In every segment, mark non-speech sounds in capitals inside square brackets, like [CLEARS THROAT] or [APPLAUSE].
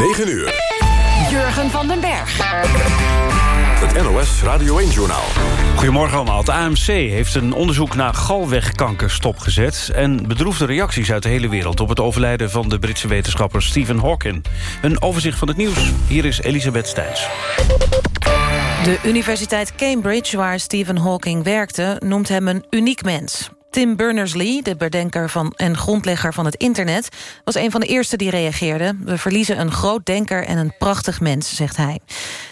9 uur. Jurgen van den Berg. Het NOS Radio 1-journaal. Goedemorgen allemaal. Het AMC heeft een onderzoek naar galwegkanker stopgezet... en bedroefde reacties uit de hele wereld... op het overlijden van de Britse wetenschapper Stephen Hawking. Een overzicht van het nieuws. Hier is Elisabeth Stijns. De Universiteit Cambridge, waar Stephen Hawking werkte... noemt hem een uniek mens. Tim Berners-Lee, de bedenker van en grondlegger van het internet... was een van de eerste die reageerde. We verliezen een groot denker en een prachtig mens, zegt hij.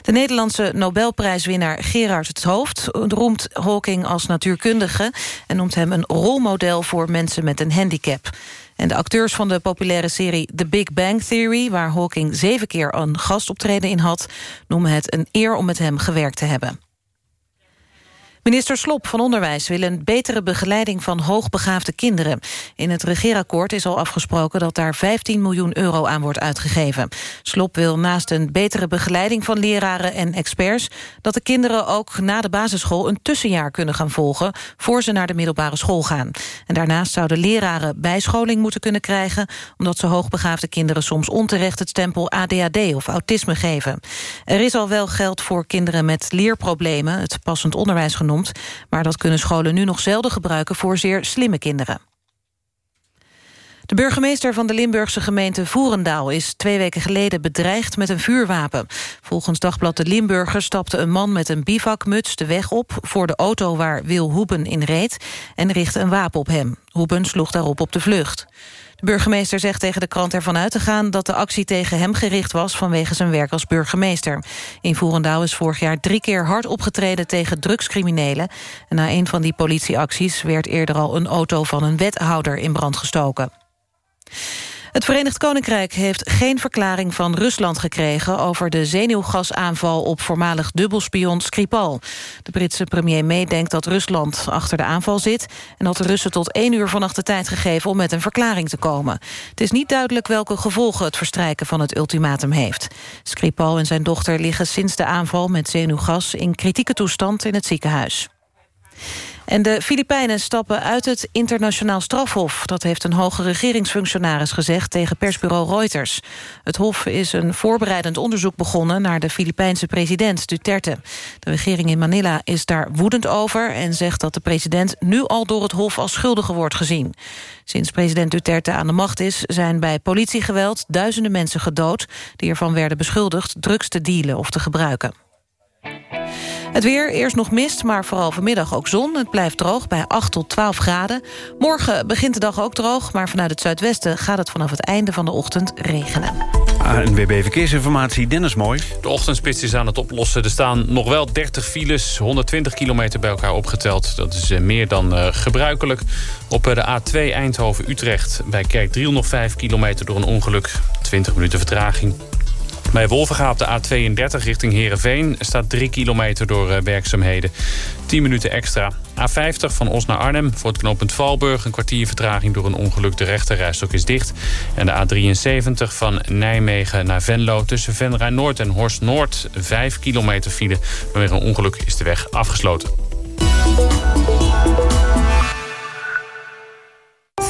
De Nederlandse Nobelprijswinnaar Gerard het Hoofd... roemt Hawking als natuurkundige... en noemt hem een rolmodel voor mensen met een handicap. En de acteurs van de populaire serie The Big Bang Theory... waar Hawking zeven keer een gastoptreden in had... noemen het een eer om met hem gewerkt te hebben. Minister Slop van Onderwijs wil een betere begeleiding van hoogbegaafde kinderen. In het regeerakkoord is al afgesproken dat daar 15 miljoen euro aan wordt uitgegeven. Slop wil naast een betere begeleiding van leraren en experts... dat de kinderen ook na de basisschool een tussenjaar kunnen gaan volgen... voor ze naar de middelbare school gaan. En daarnaast zouden leraren bijscholing moeten kunnen krijgen... omdat ze hoogbegaafde kinderen soms onterecht het stempel ADHD of autisme geven. Er is al wel geld voor kinderen met leerproblemen, het passend onderwijs genoemd maar dat kunnen scholen nu nog zelden gebruiken voor zeer slimme kinderen. De burgemeester van de Limburgse gemeente Voerendaal... is twee weken geleden bedreigd met een vuurwapen. Volgens Dagblad de Limburger stapte een man met een bivakmuts de weg op... voor de auto waar Wil Hoeben in reed... en richtte een wapen op hem. Hoeben sloeg daarop op de vlucht. De burgemeester zegt tegen de krant ervan uit te gaan... dat de actie tegen hem gericht was vanwege zijn werk als burgemeester. In Voerendaal is vorig jaar drie keer hard opgetreden tegen drugscriminelen. En na een van die politieacties werd eerder al een auto van een wethouder in brand gestoken. Het Verenigd Koninkrijk heeft geen verklaring van Rusland gekregen... over de zenuwgasaanval op voormalig dubbelspion Skripal. De Britse premier May denkt dat Rusland achter de aanval zit... en had de Russen tot één uur vannacht de tijd gegeven om met een verklaring te komen. Het is niet duidelijk welke gevolgen het verstrijken van het ultimatum heeft. Skripal en zijn dochter liggen sinds de aanval met zenuwgas... in kritieke toestand in het ziekenhuis. En de Filipijnen stappen uit het internationaal strafhof. Dat heeft een hoge regeringsfunctionaris gezegd tegen persbureau Reuters. Het hof is een voorbereidend onderzoek begonnen... naar de Filipijnse president Duterte. De regering in Manila is daar woedend over... en zegt dat de president nu al door het hof als schuldige wordt gezien. Sinds president Duterte aan de macht is... zijn bij politiegeweld duizenden mensen gedood... die ervan werden beschuldigd drugs te dealen of te gebruiken. Het weer, eerst nog mist, maar vooral vanmiddag ook zon. Het blijft droog bij 8 tot 12 graden. Morgen begint de dag ook droog, maar vanuit het zuidwesten... gaat het vanaf het einde van de ochtend regenen. ANWB Verkeersinformatie, Dennis Mooi. De ochtendspits is aan het oplossen. Er staan nog wel 30 files, 120 kilometer bij elkaar opgeteld. Dat is eh, meer dan uh, gebruikelijk. Op uh, de A2 Eindhoven-Utrecht bij Kerk 305 kilometer door een ongeluk. 20 minuten vertraging. Bij Wolvenga op de A32 richting Heerenveen staat 3 kilometer door eh, werkzaamheden. 10 minuten extra. A50 van Os naar Arnhem voor het knooppunt Valburg. Een kwartier vertraging door een ongeluk. De rechterrijstok is dicht. En de A73 van Nijmegen naar Venlo tussen Venray Noord en Horst Noord. 5 kilometer file. Vanwege een ongeluk is de weg afgesloten.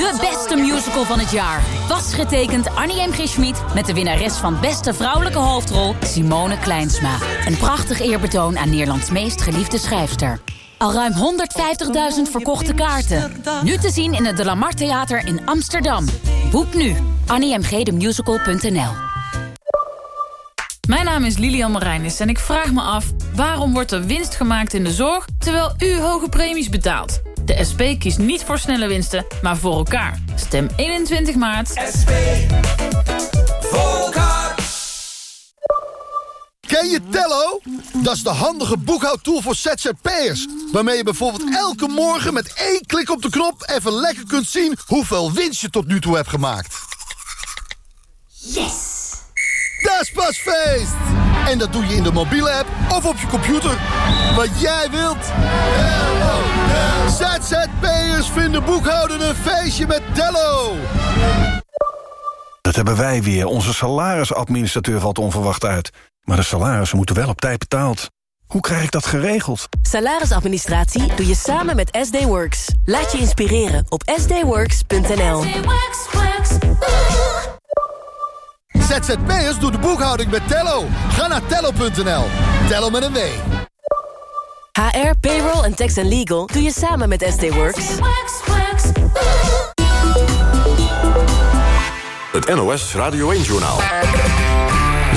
De beste musical van het jaar. Was getekend Annie M. G. Schmid met de winnares van beste vrouwelijke hoofdrol Simone Kleinsma. Een prachtig eerbetoon aan Nederlands meest geliefde schrijfster. Al ruim 150.000 verkochte kaarten. Nu te zien in het De Lamar Theater in Amsterdam. Boek nu. AnnieMGDemusical.nl Mijn naam is Lilian Marijnis en ik vraag me af... waarom wordt er winst gemaakt in de zorg... terwijl u hoge premies betaalt? De SP kiest niet voor snelle winsten, maar voor elkaar. Stem 21 maart. SP. Voor elkaar. Ken je Tello? Dat is de handige boekhoudtool voor ZZP'ers. Waarmee je bijvoorbeeld elke morgen met één klik op de knop... even lekker kunt zien hoeveel winst je tot nu toe hebt gemaakt. Yes! Dat is pas feest! En dat doe je in de mobiele app of op je computer. Wat jij wilt. ZZP'ers vinden boekhouden een feestje met Tello. Dat hebben wij weer. Onze salarisadministrateur valt onverwacht uit. Maar de salarissen moeten wel op tijd betaald. Hoe krijg ik dat geregeld? Salarisadministratie doe je samen met SD Works. Laat je inspireren op sdworks.nl. ZZP'ers doen de boekhouding met Tello. Ga naar tello.nl. Tello met een W. HR, payroll en tax and legal doe je samen met SD Works. Het NOS Radio 1-journaal.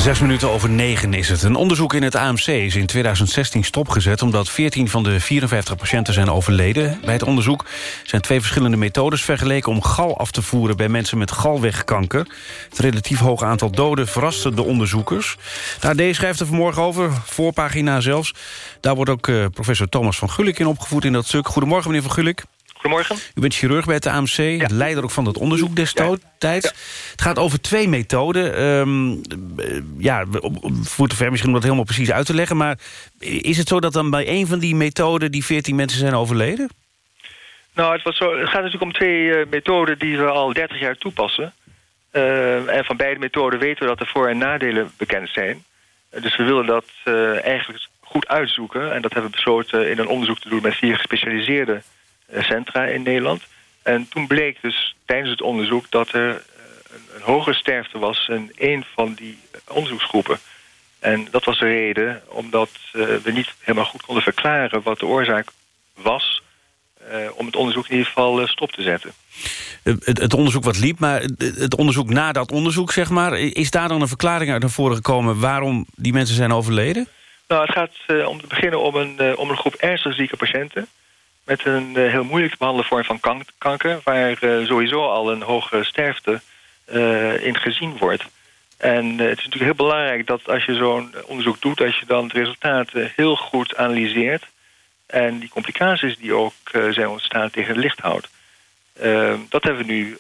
Zes minuten over negen is het. Een onderzoek in het AMC is in 2016 stopgezet... omdat 14 van de 54 patiënten zijn overleden. Bij het onderzoek zijn twee verschillende methodes vergeleken... om gal af te voeren bij mensen met galwegkanker. Het relatief hoge aantal doden verraste de onderzoekers. De AD schrijft er vanmorgen over, voorpagina zelfs. Daar wordt ook uh, professor Thomas van Gulik in opgevoed in dat stuk. Goedemorgen, meneer van Gulik. Goedemorgen. U bent chirurg bij het AMC, leider ook van het onderzoek destijds. Het gaat over twee methoden. Um, ja, voert te ver misschien om dat helemaal precies uit te leggen... maar is het zo dat dan bij een van die methoden... die 14 mensen zijn overleden? Nou, het, was zo, het gaat natuurlijk om twee uh, methoden die we al 30 jaar toepassen. Uh, en van beide methoden weten we dat de voor- en nadelen bekend zijn. dus we willen dat eigenlijk goed uitzoeken. En dat hebben we besloten in een onderzoek te doen... met vier gespecialiseerde centra in Nederland. En toen bleek dus tijdens het onderzoek dat er een, een hogere sterfte was... in een van die onderzoeksgroepen. En dat was de reden omdat uh, we niet helemaal goed konden verklaren... wat de oorzaak was uh, om het onderzoek in ieder geval uh, stop te zetten. Het, het, onderzoek wat liep, maar het onderzoek na dat onderzoek, zeg maar... is daar dan een verklaring uit naar voren gekomen... waarom die mensen zijn overleden? Nou, het gaat om te beginnen om een, om een groep ernstig zieke patiënten met een uh, heel moeilijk te behandelen vorm van kank kanker... waar uh, sowieso al een hoge sterfte uh, in gezien wordt. En het is natuurlijk heel belangrijk dat als je zo'n onderzoek doet... dat je dan de resultaten heel goed analyseert... en die complicaties die ook zijn ontstaan tegen het licht houdt. dat hebben we nu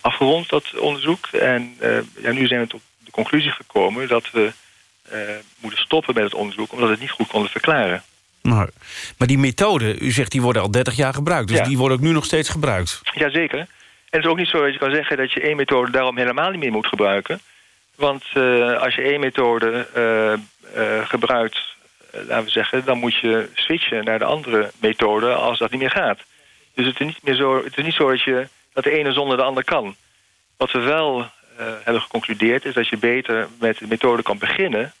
afgerond, dat onderzoek. En ja, nu zijn we tot de conclusie gekomen dat we moeten stoppen met het onderzoek... omdat we het niet goed konden verklaren. Nou, maar die methode, u zegt die worden al 30 jaar gebruikt. Dus ja. die worden ook nu nog steeds gebruikt. Jazeker. En het is ook niet zo dat je kan zeggen dat je één methode daarom helemaal niet meer moet gebruiken. Want uh, als je één methode uh, uh, gebruikt, laten we zeggen... dan moet je switchen naar de andere methode als dat niet meer gaat. Dus het is niet, meer zo, het is niet zo dat, je, dat de ene zonder de ander kan. Wat we wel hebben geconcludeerd is dat je beter met de methode kan beginnen...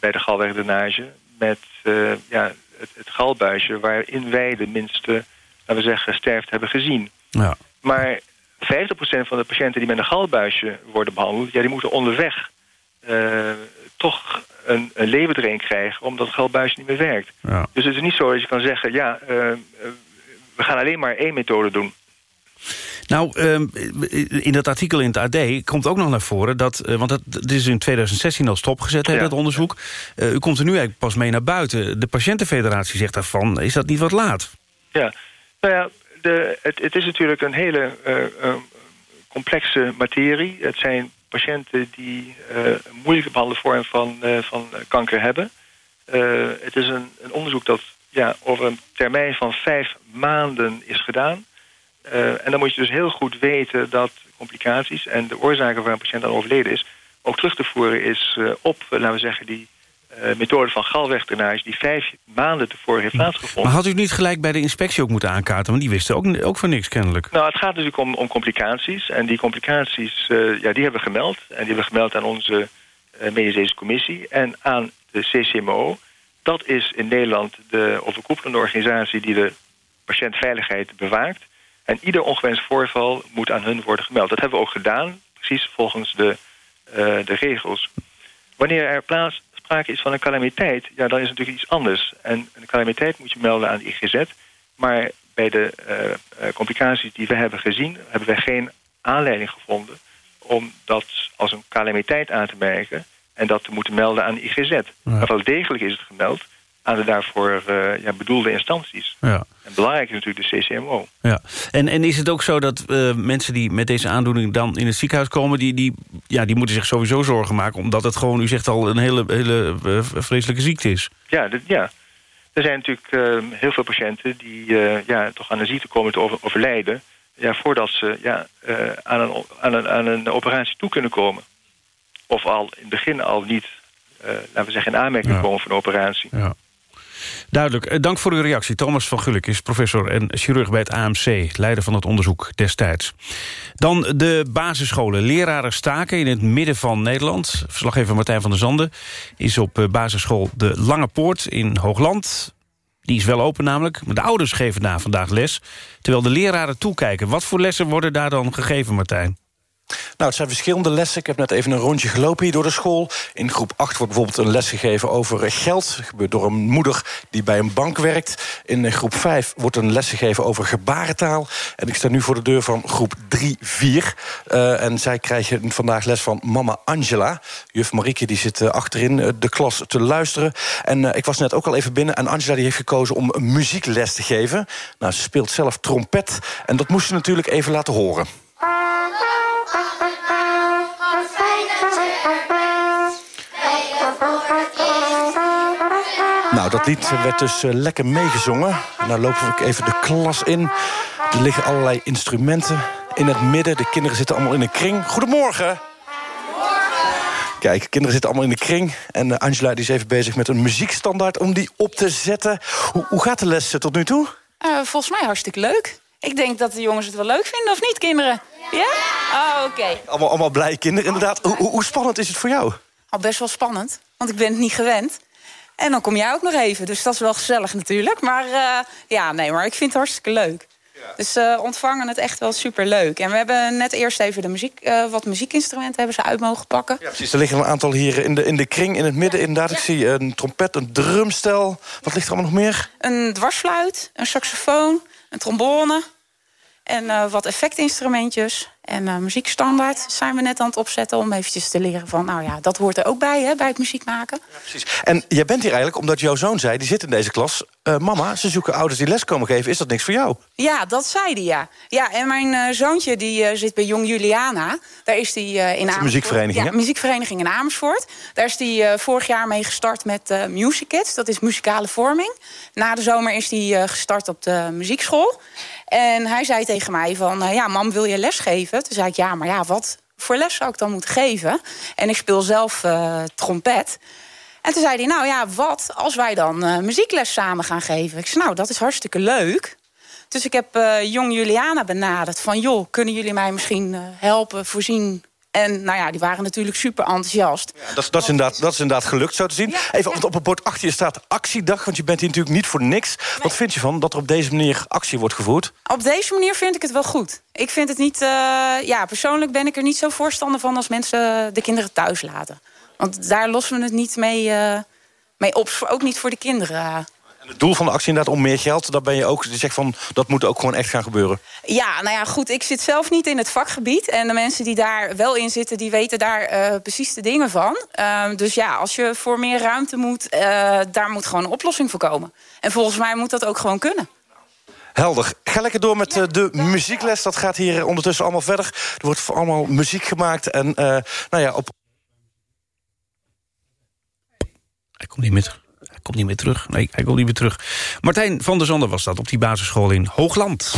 bij de galwegdrainage met uh, ja, het, het galbuisje... waarin wij de minste, laten we zeggen, sterfte hebben gezien. Ja. Maar 50% van de patiënten die met een galbuisje worden behandeld... Ja, die moeten onderweg uh, toch een, een leeuwendreen krijgen... omdat het galbuisje niet meer werkt. Ja. Dus het is niet zo dat je kan zeggen... ja, uh, we gaan alleen maar één methode doen. Nou, in dat artikel in het AD komt ook nog naar voren... dat, want dat, dit is in 2016 al stopgezet, hè, Ja. dat onderzoek. Uh, u komt er nu eigenlijk pas mee naar buiten. De patiëntenfederatie zegt daarvan, is dat niet wat laat? Ja, nou ja, de, het, het is natuurlijk een hele uh, uh, complexe materie. Het zijn patiënten die een moeilijke behandelde vorm van, van kanker hebben. het is een, een onderzoek dat ja, over een termijn van vijf maanden is gedaan... Uh, en dan moet je dus heel goed weten dat complicaties en de oorzaken waar een patiënt aan overleden is, ook terug te voeren is uh, op, uh, laten we zeggen, die methode van galwegdrainage die vijf maanden tevoren heeft plaatsgevonden. Maar had u niet gelijk bij de inspectie ook moeten aankaarten? Want die wisten ook, ook van niks kennelijk. Nou, het gaat natuurlijk om, om complicaties. En die complicaties, ja, die hebben we gemeld. En die hebben we gemeld aan onze medische commissie en aan de CCMO. Dat is in Nederland de overkoepelende organisatie die de patiëntveiligheid bewaakt. En ieder ongewenst voorval moet aan hun worden gemeld. Dat hebben we ook gedaan, precies volgens de, uh, de regels. Wanneer er plaats, sprake is van een calamiteit, ja, dan is het natuurlijk iets anders. En een calamiteit moet je melden aan de IGZ. Maar bij de uh, complicaties die we hebben gezien... hebben wij geen aanleiding gevonden om dat als een calamiteit aan te merken... en dat te moeten melden aan de IGZ. Ja. Maar wel degelijk is het gemeld aan de daarvoor uh, ja, bedoelde instanties. Ja. En belangrijk is natuurlijk de CCMO. Ja. En, en is het ook zo dat uh, mensen die met deze aandoening dan in het ziekenhuis komen... Die, die, ja, die moeten zich sowieso zorgen maken... omdat het gewoon, u zegt al, een hele, hele uh, vreselijke ziekte is? Ja, dit, ja. er zijn natuurlijk heel veel patiënten... die ja, toch aan een ziekte komen te over, overlijden... Ja, voordat ze ja, aan, een, aan, een, aan een operatie toe kunnen komen. Of al in het begin al niet, laten we zeggen, in aanmerking ja. komen voor een operatie. Ja. Duidelijk. Dank voor uw reactie. Thomas van Gulik is professor en chirurg bij het AMC... leider van het onderzoek destijds. Dan de basisscholen. Leraren staken in het midden van Nederland. Verslaggever Martijn van der Zanden is op basisschool De Lange Poort in Hoogland. Die is wel open namelijk, maar de ouders geven daar vandaag les... terwijl de leraren toekijken. Wat voor lessen worden daar dan gegeven, Martijn? Nou, het zijn verschillende lessen. Ik heb net even een rondje gelopen hier door de school. In groep 8 wordt bijvoorbeeld een les gegeven over geld. Dat gebeurt door een moeder die bij een bank werkt. In groep 5 wordt een les gegeven over gebarentaal. En ik sta nu voor de deur van groep 3, 4. Uh, en zij krijgen vandaag les van mama Angela. Juf Marieke die zit uh, achterin uh, de klas te luisteren. En ik was net ook al even binnen. En Angela die heeft gekozen om muziekles te geven. Nou, ze speelt zelf trompet. En dat moest ze natuurlijk even laten horen. Nou, dat lied werd dus uh, lekker meegezongen. Nou lopen we even de klas in. Er liggen allerlei instrumenten in het midden. De kinderen zitten allemaal in een kring. Goedemorgen. Kijk, kinderen zitten allemaal in de kring. En uh, Angela die is even bezig met een muziekstandaard om die op te zetten. Hoe, hoe gaat de les tot nu toe? Uh, volgens mij hartstikke leuk. Ik denk dat de jongens het wel leuk vinden, of niet, kinderen? Ja? Oh, oké. Okay. Allemaal, allemaal blij kinderen, inderdaad. Hoe, hoe, spannend is het voor jou? Al best wel spannend, want ik ben het niet gewend. En dan kom jij ook nog even, dus dat is wel gezellig natuurlijk. Maar uh, ja, nee, maar ik vind het hartstikke leuk. Ja. Dus uh, ontvangen het echt wel super leuk. En we hebben net eerst even de muziek, uh, wat muziekinstrumenten hebben ze uit mogen pakken. Ja, precies. Er liggen een aantal hier in de, in de kring, in het midden inderdaad. Ja. Ik zie een trompet, een drumstel. Wat ligt er allemaal nog meer? Een dwarsfluit, een saxofoon, een trombone... En uh, wat effectinstrumentjes en uh, muziekstandaard zijn we net aan het opzetten... om eventjes te leren van, nou ja, dat hoort er ook bij, hè, bij het muziek maken. Ja, precies. En jij bent hier eigenlijk omdat jouw zoon zei, die zit in deze klas... Uh, mama, ze zoeken ouders die les komen geven, is dat niks voor jou? Ja, dat zei hij, ja. Ja, en mijn zoontje die zit bij Jong Juliana. Daar is hij in Amersfoort. muziekvereniging, Ja, muziekvereniging in Amersfoort. Daar is hij vorig jaar mee gestart met Music Kids. Dat is muzikale vorming. Na de zomer is hij gestart op de muziekschool... En hij zei tegen mij van, ja, mam, wil je les geven? Toen zei ik, ja, maar ja, wat voor les zou ik dan moeten geven? En ik speel zelf uh, trompet. En toen zei hij, nou ja, wat als wij dan uh, muziekles samen gaan geven? Ik zei, nou, dat is hartstikke leuk. Dus ik heb jong Juliana benaderd van... joh, kunnen jullie mij misschien helpen, voorzien en nou ja, die waren natuurlijk super enthousiast. Ja, dat, dat, is inderdaad, dat is inderdaad gelukt, zo te zien. Ja, Even, op het bord achter je staat actiedag, want je bent hier natuurlijk niet voor niks. Nee. Wat vind je van dat er op deze manier actie wordt gevoerd? Op deze manier vind ik het wel goed. Ik vind het niet, uh, ja, persoonlijk ben ik er niet zo voorstander van... als mensen de kinderen thuis laten. Want daar lossen we het niet mee, uh, mee op, ook niet voor de kinderen het doel van de actie inderdaad om meer geld. Dat ben je ook, je zegt van, dat moet ook gewoon echt gaan gebeuren. Ja, nou ja, goed, ik zit zelf niet in het vakgebied. En de mensen die daar wel in zitten, die weten daar uh, precies de dingen van. Uh, dus ja, als je voor meer ruimte moet, uh, daar moet gewoon een oplossing voor komen. En volgens mij moet dat ook gewoon kunnen. Helder. Ga lekker door met uh, de muziekles. Dat gaat hier ondertussen allemaal verder. Er wordt voor allemaal muziek gemaakt. En nou ja, op... Hij komt niet meer hij komt niet meer terug. Nee, hij komt niet meer terug. Martijn van der Zanden was dat op die basisschool in Hoogland.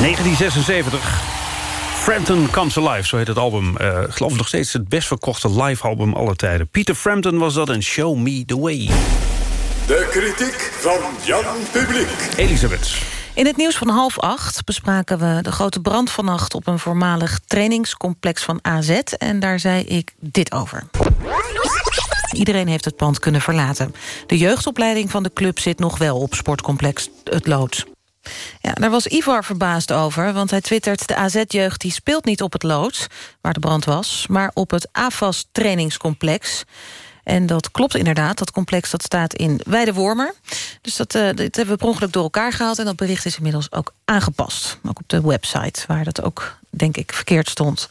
1976. Frampton Comes Alive, zo heet het album. Uh, ik geloof nog steeds het best verkochte live-album aller tijden. Peter Frampton was dat en Show Me The Way. De kritiek van Jan Publiek. Elisabeth. In het nieuws van half acht bespraken we de grote brand vannacht... op een voormalig trainingscomplex van AZ. En daar zei ik dit over. Iedereen heeft het pand kunnen verlaten. De jeugdopleiding van de club zit nog wel op sportcomplex Het Loods. Ja, daar was Ivar verbaasd over, want hij twittert... de AZ-jeugd die speelt niet op het loods, waar de brand was... maar op het AFAS trainingscomplex. En dat klopt inderdaad, dat complex dat staat in Weidewormer. Dus dat, uh, dit hebben we per ongeluk door elkaar gehaald... en dat bericht is inmiddels ook aangepast. Ook op de website, waar dat ook, denk ik, verkeerd stond.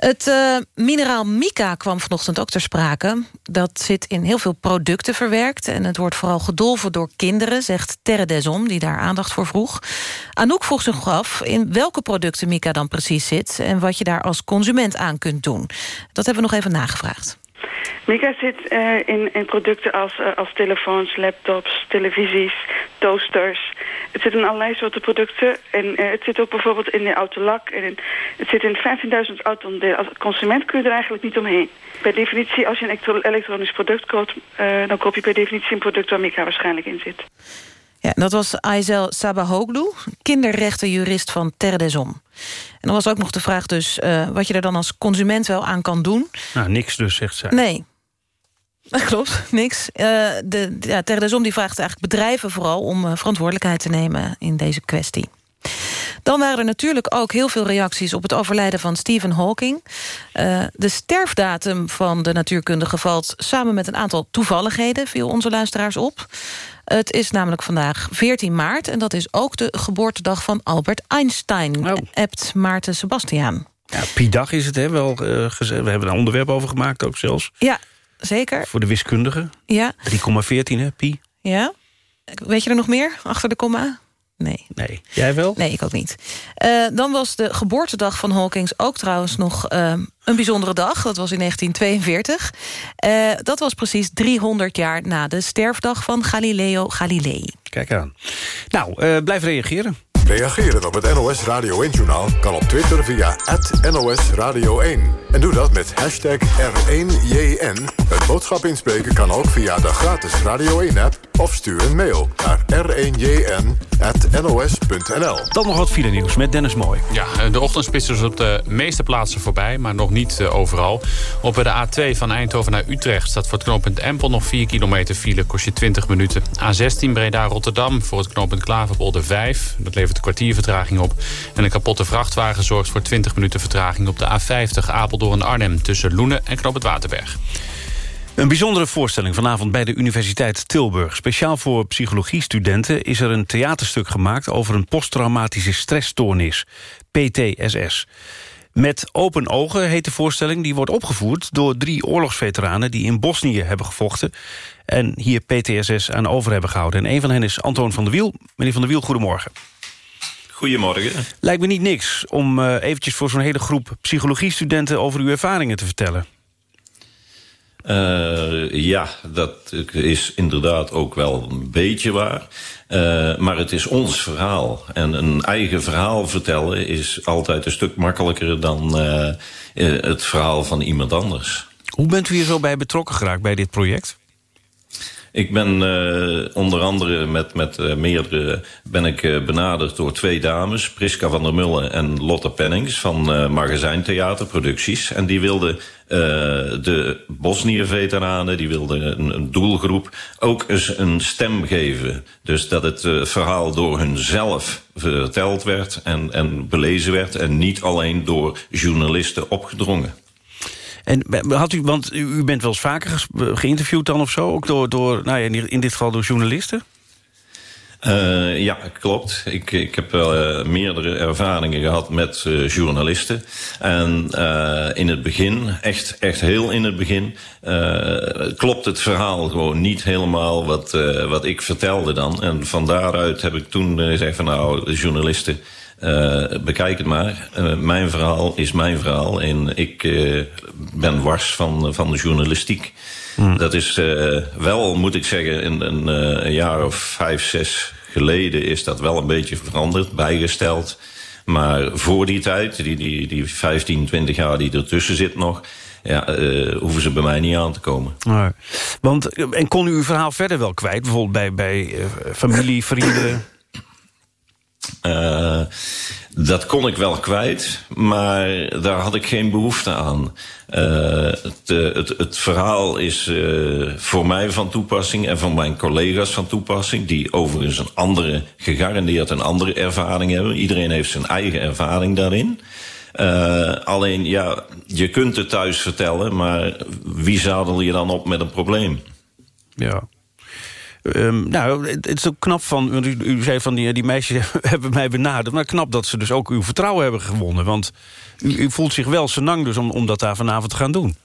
Het uh, mineraal mica kwam vanochtend ook ter sprake. Dat zit in heel veel producten verwerkt... en het wordt vooral gedolven door kinderen, zegt Terre Desom... die daar aandacht voor vroeg. Anouk vroeg zich af in welke producten mica dan precies zit... en wat je daar als consument aan kunt doen. Dat hebben we nog even nagevraagd. Mica zit uh, in, in producten als, uh, als telefoons, laptops, televisies, toasters. Het zit in allerlei soorten producten. En uh, het zit ook bijvoorbeeld in de autolak. En in, het zit in 15.000 auto-onderdelen. Als consument kun je er eigenlijk niet omheen. Per definitie, als je een elektronisch product koopt... dan koop je per definitie een product waar Mica waarschijnlijk in zit. Ja, dat was Aizel Sabahoglu, kinderrechtenjurist van Terre des Hommes. En dan was ook nog de vraag dus uh, wat je er dan als consument wel aan kan doen. Nou, niks dus, zegt zij. Nee. Dat [LAUGHS] klopt, niks. Uh, de, ja, Terre des Hommes die vraagt eigenlijk bedrijven vooral... om uh, verantwoordelijkheid te nemen in deze kwestie. Dan waren er natuurlijk ook heel veel reacties op het overlijden van Stephen Hawking. Uh, de sterfdatum van de natuurkundige valt samen met een aantal toevalligheden... viel onze luisteraars op. Het is namelijk vandaag 14 maart... en dat is ook de geboortedag van Albert Einstein, oh. ebt Maarten Sebastiaan. Ja, Pi-dag is het, hè? Wel, uh, we hebben er een onderwerp over gemaakt ook zelfs. Ja, zeker. Voor de wiskundige. Ja. 3,14, hè, Pi. Ja. Weet je er nog meer achter de komma? Nee. Nee. Jij wel? Nee, ik ook niet. Uh, dan was de geboortedag van Hawkins ook trouwens nog uh, een bijzondere dag. Dat was in 1942. Uh, dat was precies 300 jaar na de sterfdag van Galileo Galilei. Kijk aan. Nou, blijf reageren. Reageren op het NOS Radio 1-journaal kan op Twitter via NOS Radio 1. En doe dat met hashtag R1JN. Het boodschap inspreken kan ook via de gratis Radio 1-app... of stuur een mail naar r1jn.nos.nl. Dan nog wat file nieuws met Dennis Mooi. Ja, de ochtendspits is op de meeste plaatsen voorbij, maar nog niet uh, overal. Op de A2 van Eindhoven naar Utrecht staat voor het knooppunt Empel... nog 4 kilometer file, kost je 20 minuten. A16 Breda-Rotterdam voor het knooppunt Klaverpolder 5. Dat levert een kwartier vertraging op. En een kapotte vrachtwagen zorgt voor 20 minuten vertraging... op de A50 Apeldoorn-Arnhem tussen Loenen en Knoop het Waterberg. Een bijzondere voorstelling vanavond bij de Universiteit Tilburg. Speciaal voor psychologiestudenten is er een theaterstuk gemaakt... over een posttraumatische stressstoornis, PTSS. Met open ogen heet de voorstelling. Die wordt opgevoerd door drie oorlogsveteranen... die in Bosnië hebben gevochten en hier PTSS aan over hebben gehouden. En een van hen is Antoon van der Wiel. Meneer van der Wiel, goedemorgen. Goedemorgen. Lijkt me niet niks om uh, eventjes voor zo'n hele groep psychologiestudenten... over uw ervaringen te vertellen. Uh, ja, dat is inderdaad ook wel een beetje waar. Uh, maar het is ons verhaal. En een eigen verhaal vertellen is altijd een stuk makkelijker... dan het verhaal van iemand anders. Hoe bent u hier zo bij betrokken geraakt bij dit project? Ik ben uh, onder andere met, met uh, meerdere ben ik uh, benaderd door twee dames, Priska van der Mullen en Lotte Pennings van Magazijntheater Producties. En die wilden de Bosnië-veteranen, die wilden een, een, doelgroep ook eens een stem geven. Dus dat het verhaal door hunzelf verteld werd en, en belezen werd en niet alleen door journalisten opgedrongen. En had u, want u bent wel eens vaker geïnterviewd dan of zo? Ook door, door nou ja, in dit geval door journalisten? Uh, ja, klopt. Ik, ik heb wel uh, meerdere ervaringen gehad met journalisten. En in het begin, echt, echt heel in het begin... klopt het verhaal gewoon niet helemaal wat, wat ik vertelde dan. En van daaruit heb ik toen gezegd van nou, journalisten... Uh, bekijk het maar. Uh, mijn verhaal is mijn verhaal. En ik uh, ben wars van, van de journalistiek. Hmm. Dat is wel, moet ik zeggen, in, een, een jaar of vijf, zes geleden... is dat wel een beetje veranderd, bijgesteld. Maar voor die tijd, die, die, die 15, 20 jaar die ertussen zit nog... Ja, uh, hoeven ze bij mij niet aan te komen. Nee. Want, en kon u uw verhaal verder wel kwijt? Bijvoorbeeld bij, bij familie, vrienden? Uh, dat kon ik wel kwijt, maar daar had ik geen behoefte aan. Uh, het, het, het, verhaal is voor mij van toepassing en van mijn collega's van toepassing... die overigens een andere, gegarandeerd een andere ervaring hebben. Iedereen heeft zijn eigen ervaring daarin. Alleen, ja, je kunt het thuis vertellen... maar wie zadel je dan op met een probleem? Ja. Um, nou, het is ook knap van... U, zei van die, die meisjes [LAUGHS] hebben mij benaderd... maar knap dat ze dus ook uw vertrouwen hebben gewonnen. Want u, voelt zich wel senang dus om, om dat daar vanavond te gaan doen.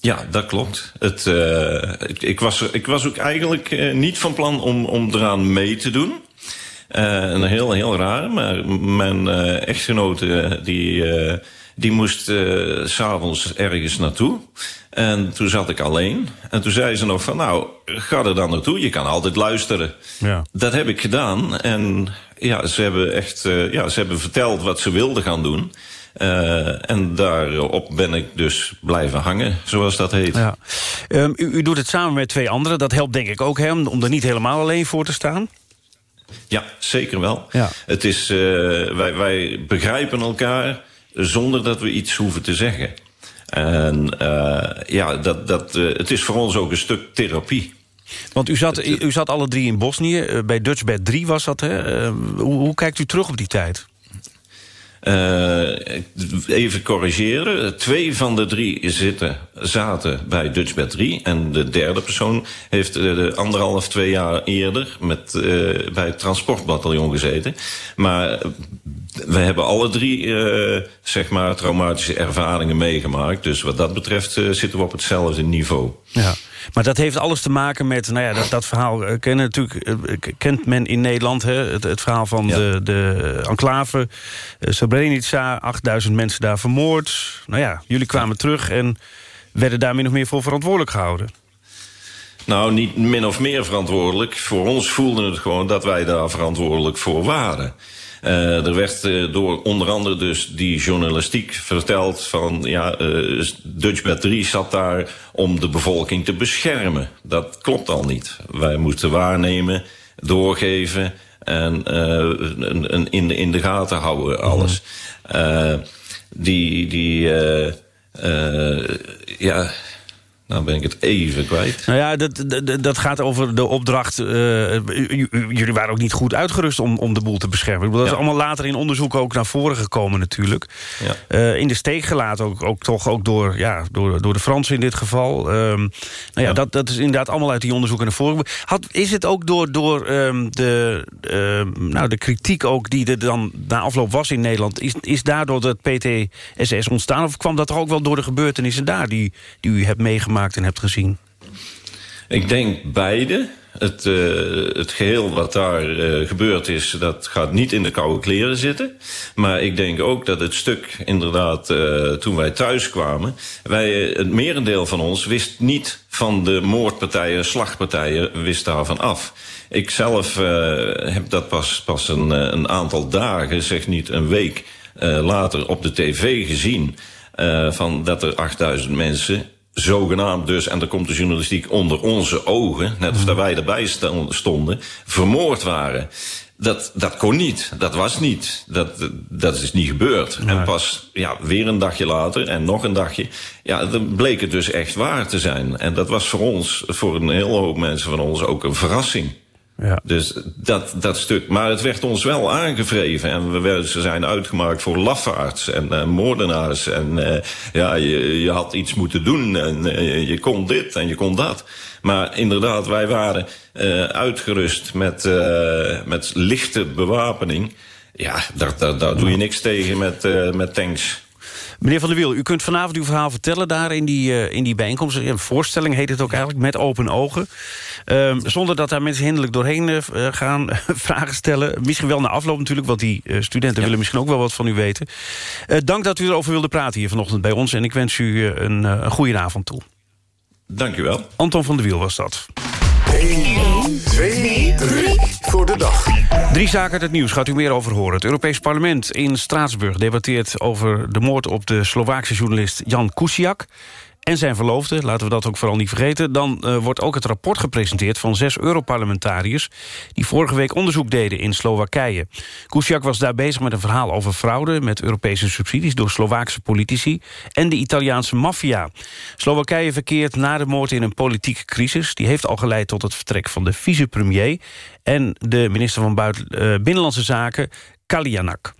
Ja, dat klopt. Het, uh, ik, ik, was, ik was ook eigenlijk uh, niet van plan om, om eraan mee te doen. Uh, een heel, heel raar, maar mijn echtgenote die, die moest s'avonds ergens naartoe. En toen zat ik alleen. En toen zei ze nog van, nou, ga er dan naartoe. Je kan altijd luisteren. Ja. Dat heb ik gedaan. En ja, ze hebben echt uh, ja, ze hebben verteld wat ze wilden gaan doen. Uh, en daarop ben ik dus blijven hangen, zoals dat heet. Ja. Um, u, u, doet het samen met twee anderen. Dat helpt denk ik ook hè, om er niet helemaal alleen voor te staan. Ja, zeker wel. Ja. Het is, uh, wij, wij begrijpen elkaar zonder dat we iets hoeven te zeggen. En uh, ja, dat, dat, uh, het is voor ons ook een stuk therapie. Want u zat, u zat alle drie in Bosnië. Bij Dutchbed 3 was dat, hè? Hoe, hoe kijkt u terug op die tijd? even corrigeren. Twee van de drie zitten, zaten bij Dutchbed 3. En de derde persoon heeft de anderhalf, twee jaar eerder... Met, bij het transportbataljon gezeten. Maar we hebben alle drie uh, zeg maar traumatische ervaringen meegemaakt. Dus wat dat betreft uh, zitten we op hetzelfde niveau. Ja. Maar dat heeft alles te maken met, nou ja, dat, dat verhaal uh, kennen natuurlijk, kent men in Nederland. Hè? Het, het verhaal van ja. de, de enclave, Srebrenica, 8000 mensen daar vermoord. Nou ja, jullie kwamen terug en werden daar min of meer voor verantwoordelijk gehouden. Nou, niet min of meer verantwoordelijk. Voor ons voelden het gewoon dat wij daar verantwoordelijk voor waren. Uh, er werd uh, door onder andere dus die journalistiek verteld van... ja, uh, Dutch Batterie zat daar om de bevolking te beschermen. Dat klopt al niet. Wij moesten waarnemen, doorgeven en in, de, in de gaten houden alles. Mm. die, die, ja... Nou ben ik het even kwijt. Nou ja, dat, dat, dat gaat over de opdracht. Uh, jullie waren ook niet goed uitgerust om, om de boel te beschermen. Dat is allemaal later in onderzoek ook naar voren gekomen natuurlijk. Ja. Uh, in de steek gelaten ook, ook toch ook door, ja, door, door de Fransen in dit geval. Um, nou ja, ja, Dat, dat is inderdaad allemaal uit die onderzoeken naar voren. Had, is het ook door, door um, de, uh, nou, de kritiek ook die er dan na afloop was in Nederland... is, is daardoor dat PTSS ontstaan? Of kwam dat toch ook wel door de gebeurtenissen daar die, die u hebt meegemaakt? En hebt gezien? Ik denk beide. Het, uh, het geheel wat daar uh, gebeurd is, dat gaat niet in de koude kleren zitten. Maar ik denk ook dat het stuk, inderdaad, uh, toen wij thuis kwamen... Wij, het merendeel van ons wist niet van de moordpartijen, slagpartijen, wist daarvan af. Ik zelf heb dat pas, pas een, een aantal dagen, zeg niet een week later, op de tv gezien... van dat er 8000 mensen zogenaamd dus, en daar komt de journalistiek onder onze ogen... net als dat wij erbij stonden, vermoord waren. Dat, dat kon niet, dat was niet, dat, dat is niet gebeurd. Nee. En pas ja, weer een dagje later en nog een dagje... ja, dan bleek het dus echt waar te zijn. En dat was voor ons, voor een hele hoop mensen van ons... ook een verrassing. Ja. Dus dat, dat stuk. Maar het werd ons wel aangevreven. En we werden, ze zijn uitgemaakt voor lafaards en uh, moordenaars. En uh, ja, je, je had iets moeten doen. En uh, je kon dit en je kon dat. Maar inderdaad, wij waren uitgerust met, met lichte bewapening. Ja, daar, daar, daar doe je niks tegen met, met tanks. Meneer Van der Wiel, u kunt vanavond uw verhaal vertellen daar in die, uh, in die bijeenkomst. Een voorstelling heet het ook eigenlijk, met open ogen. Uh, zonder dat daar mensen hinderlijk doorheen uh, gaan [LAUGHS] vragen stellen. Misschien wel na afloop natuurlijk, want die studenten ja. willen misschien ook wel wat van u weten. dank dat u erover wilde praten hier vanochtend bij ons. En ik wens u een, een goede avond toe. Dank u wel. Anton van der Wiel was dat. 1, 2, 3 voor de dag. Drie zaken uit het nieuws gaat u meer over horen. Het Europees Parlement in Straatsburg debatteert over de moord op de Slovaakse journalist Jan Kuciak en zijn verloofde, laten we dat ook vooral niet vergeten... dan uh, wordt ook het rapport gepresenteerd van zes Europarlementariërs... die vorige week onderzoek deden in Slowakije. Kuciak was daar bezig met een verhaal over fraude... met Europese subsidies door Slovaakse politici... en de Italiaanse maffia. Slowakije verkeert na de moord in een politieke crisis. Die heeft al geleid tot het vertrek van de vicepremier... en de minister van Buiten, uh, Binnenlandse Zaken, Kalianak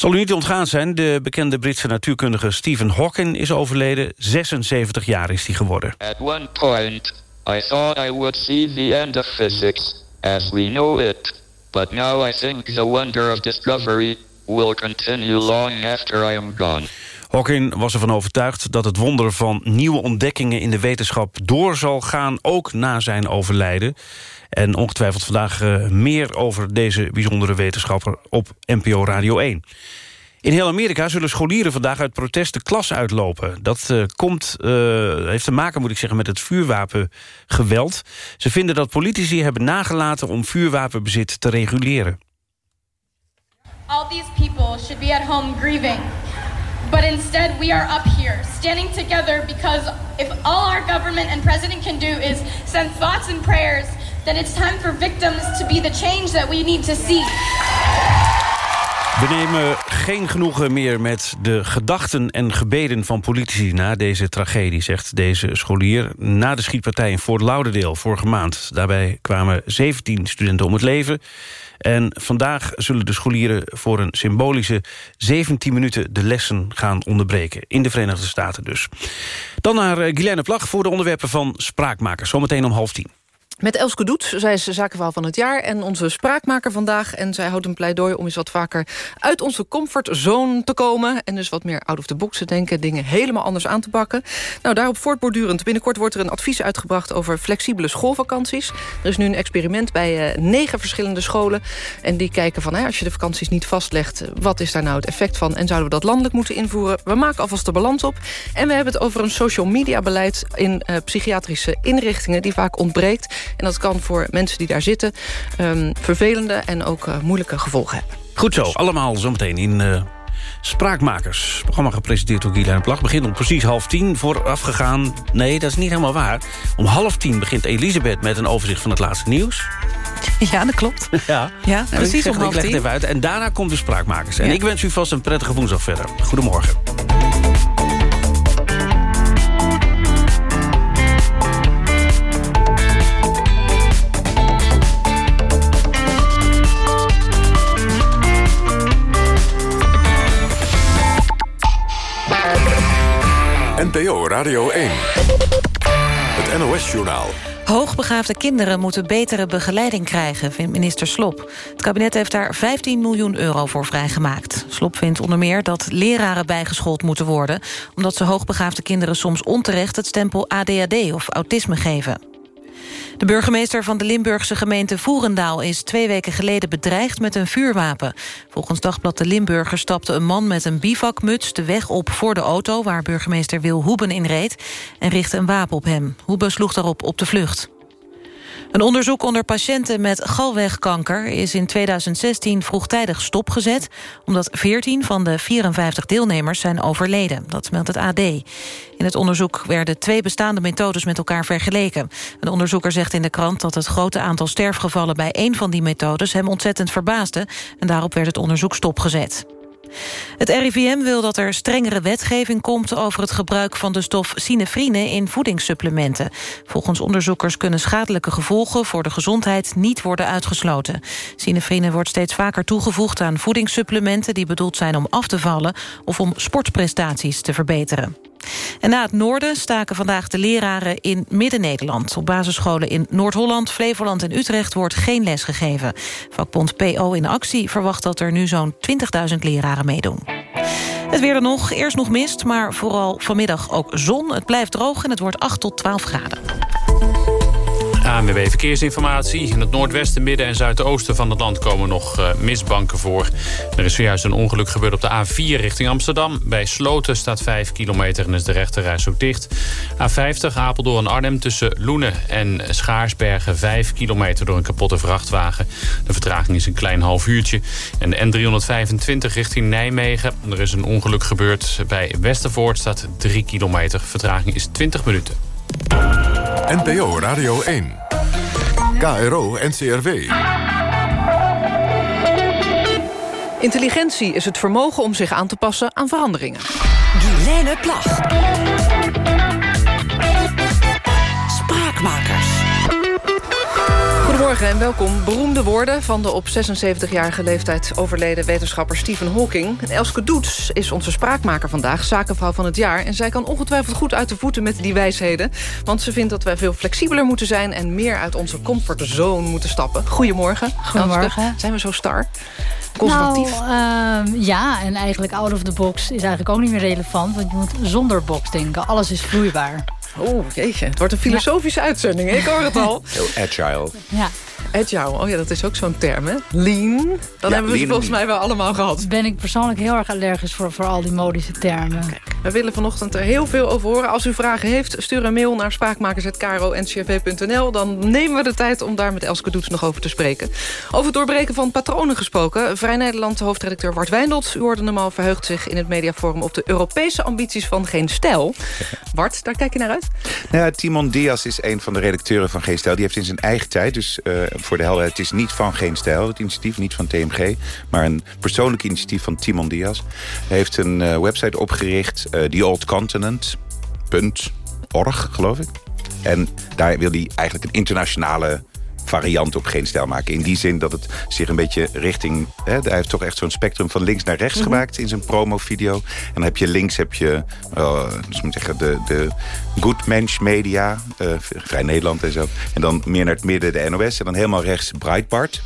zal u niet ontgaan zijn, de bekende Britse natuurkundige Stephen Hawking is overleden. 76 jaar is hij geworden. At one point, I thought I would see the end of physics as we know it. But now I think the wonder of discovery will continue long after I am gone. Hawking was ervan overtuigd dat het wonder van nieuwe ontdekkingen in de wetenschap door zal gaan, ook na zijn overlijden. En ongetwijfeld vandaag uh, meer over deze bijzondere wetenschapper op NPO Radio 1. In heel Amerika zullen scholieren vandaag uit protest de klas uitlopen. Dat uh, komt, uh, heeft te maken, moet ik zeggen, met het vuurwapengeweld. Ze vinden dat politici hebben nagelaten om vuurwapenbezit te reguleren. All these people should be at home grieving. But instead we are up here, standing together because if all our government and president can do is send thoughts and prayers then it's time for victims to be the change that we need to see. We nemen geen genoegen meer met de gedachten en gebeden van politici... na deze tragedie, zegt deze scholier. Na de schietpartij in Fort Lauderdale vorige maand. Daarbij kwamen 17 studenten om het leven. En vandaag zullen de scholieren voor een symbolische 17 minuten... de lessen gaan onderbreken, in de Verenigde Staten dus. Dan naar eh, Guilaine Plag voor de onderwerpen van Spraakmakers. Zometeen om half tien. Met Elske Doet, zij is zakenverhaal van het jaar... en onze spraakmaker vandaag. En zij houdt een pleidooi om eens wat vaker uit onze comfortzone te komen... en dus wat meer out of the box te denken... dingen helemaal anders aan te pakken. Nou, daarop voortbordurend. Binnenkort wordt er een advies uitgebracht over flexibele schoolvakanties. Er is nu een experiment bij uh, negen verschillende scholen. En die kijken van, als je de vakanties niet vastlegt... wat is daar nou het effect van en zouden we dat landelijk moeten invoeren? We maken alvast de balans op. En we hebben het over een social media beleid... in uh, psychiatrische inrichtingen die vaak ontbreekt... En dat kan voor mensen die daar zitten... Um, vervelende en ook uh, moeilijke gevolgen hebben. Goed zo, allemaal zometeen in... Uh... Spraakmakers. Het programma gepresenteerd door Guilaine Plag. Begint om precies half tien. Voorafgegaan, nee, dat is niet helemaal waar. Om half tien begint Elisabeth met een overzicht van het laatste nieuws. [LAUGHS] Ja, dat klopt. [LAUGHS] Ja, ja precies om half tien. Ik leg het even uit. En daarna komt de Spraakmakers. En ja. ik wens u vast een prettige woensdag verder. Goedemorgen. NPO Radio 1. Het NOS-journaal. Hoogbegaafde kinderen moeten betere begeleiding krijgen, vindt minister Slop. Het kabinet heeft daar 15 miljoen euro voor vrijgemaakt. Slop vindt onder meer dat leraren bijgeschoold moeten worden... omdat ze hoogbegaafde kinderen soms onterecht het stempel ADHD of autisme geven. De burgemeester van de Limburgse gemeente Voerendaal... is twee weken geleden bedreigd met een vuurwapen. Volgens Dagblad de Limburger stapte een man met een bivakmuts... de weg op voor de auto waar burgemeester Wil Hoeben in reed... en richtte een wapen op hem. Hoeben sloeg daarop op de vlucht. Een onderzoek onder patiënten met galwegkanker is in 2016 vroegtijdig stopgezet, omdat 14 van de 54 deelnemers zijn overleden. Dat meldt het AD. In het onderzoek werden twee bestaande methodes met elkaar vergeleken. Een onderzoeker zegt in de krant dat het grote aantal sterfgevallen bij één van die methodes hem ontzettend verbaasde en daarop werd het onderzoek stopgezet. Het RIVM wil dat er strengere wetgeving komt over het gebruik van de stof sinefrine in voedingssupplementen. Volgens onderzoekers kunnen schadelijke gevolgen voor de gezondheid niet worden uitgesloten. Sinefrine wordt steeds vaker toegevoegd aan voedingssupplementen die bedoeld zijn om af te vallen of om sportprestaties te verbeteren. En na het noorden staken vandaag de leraren in Midden-Nederland. Op basisscholen in Noord-Holland, Flevoland en Utrecht wordt geen les gegeven. Vakbond PO in actie verwacht dat er nu zo'n 20.000 leraren meedoen. Het weer er nog, eerst nog mist, maar vooral vanmiddag ook zon. Het blijft droog en het wordt 8 tot 12 graden. ANWB Verkeersinformatie. In het noordwesten, midden en zuidoosten van het land komen nog uh, mistbanken voor. Er is zojuist een ongeluk gebeurd op de A4 richting Amsterdam. Bij Sloten staat 5 kilometer en is de rechterreis ook dicht. A50 Apeldoorn-Arnhem tussen Loenen en Schaarsbergen... 5 kilometer door een kapotte vrachtwagen. De vertraging is een klein half uurtje. En de N325 richting Nijmegen. Er is een ongeluk gebeurd. Bij Westervoort staat 3 kilometer. Vertraging is 20 minuten. NPO Radio 1. KRO NCRW. Intelligentie is het vermogen om zich aan te passen aan veranderingen. Guilaine Plag. Goedemorgen en welkom. Beroemde woorden van de op 76-jarige leeftijd overleden wetenschapper Stephen Hawking. Elske Doets is onze spraakmaker vandaag, zakenvrouw van het jaar. En zij kan ongetwijfeld goed uit de voeten met die wijsheden. Want ze vindt dat wij veel flexibeler moeten zijn... en meer uit onze comfortzone moeten stappen. Goedemorgen. Goedemorgen. Elske. Zijn we zo star? Conservatief? Nou, uh, ja, en eigenlijk out of the box is eigenlijk ook niet meer relevant. Want je moet zonder box denken. Alles is vloeibaar. Oeh, jeetje. Het wordt een filosofische ja. uitzending. Ik hoor het al. Heel agile. Ja. Agile, oh ja, dat is ook zo'n term, hè? Lean. Dan Ja, hebben we ze lean volgens en mij wel allemaal gehad. Ben ik persoonlijk heel erg allergisch voor, voor al die modische termen. We willen vanochtend er heel veel over horen. Als u vragen heeft, stuur een mail naar spraakmakers.kro.ncrv.nl. Dan nemen we de tijd om daar met Elske Doets nog over te spreken. Over het doorbreken van patronen gesproken. Vrij Nederland hoofdredacteur Bart Wijndelt. U hoorde hem al, verheugt zich in het mediaforum... op de Europese ambities van Geen Stijl. [LAUGHS] Bart, daar kijk je naar uit? Nou ja, Timon Diaz is een van de redacteuren van Geen Stijl. Die heeft in zijn eigen tijd, dus eh, voor de helderheid... het is niet van Geen Stijl, het initiatief, niet van TMG... maar een persoonlijk initiatief van Timon Diaz. Hij heeft een eh, website opgericht, eh theoldcontinent.org, geloof ik. En daar wil hij eigenlijk een internationale variant op geen stijl maken. In die zin dat het zich een beetje richting... Hè, hij heeft toch echt zo'n spectrum van links naar rechts Mhm. gemaakt... in zijn promo-video. En dan heb je links heb je, eh, dus moet zeggen, de, de Good Mensch Media... eh, Vrij Nederland en zo. En dan meer naar het midden de NOS. En dan helemaal rechts Breitbart.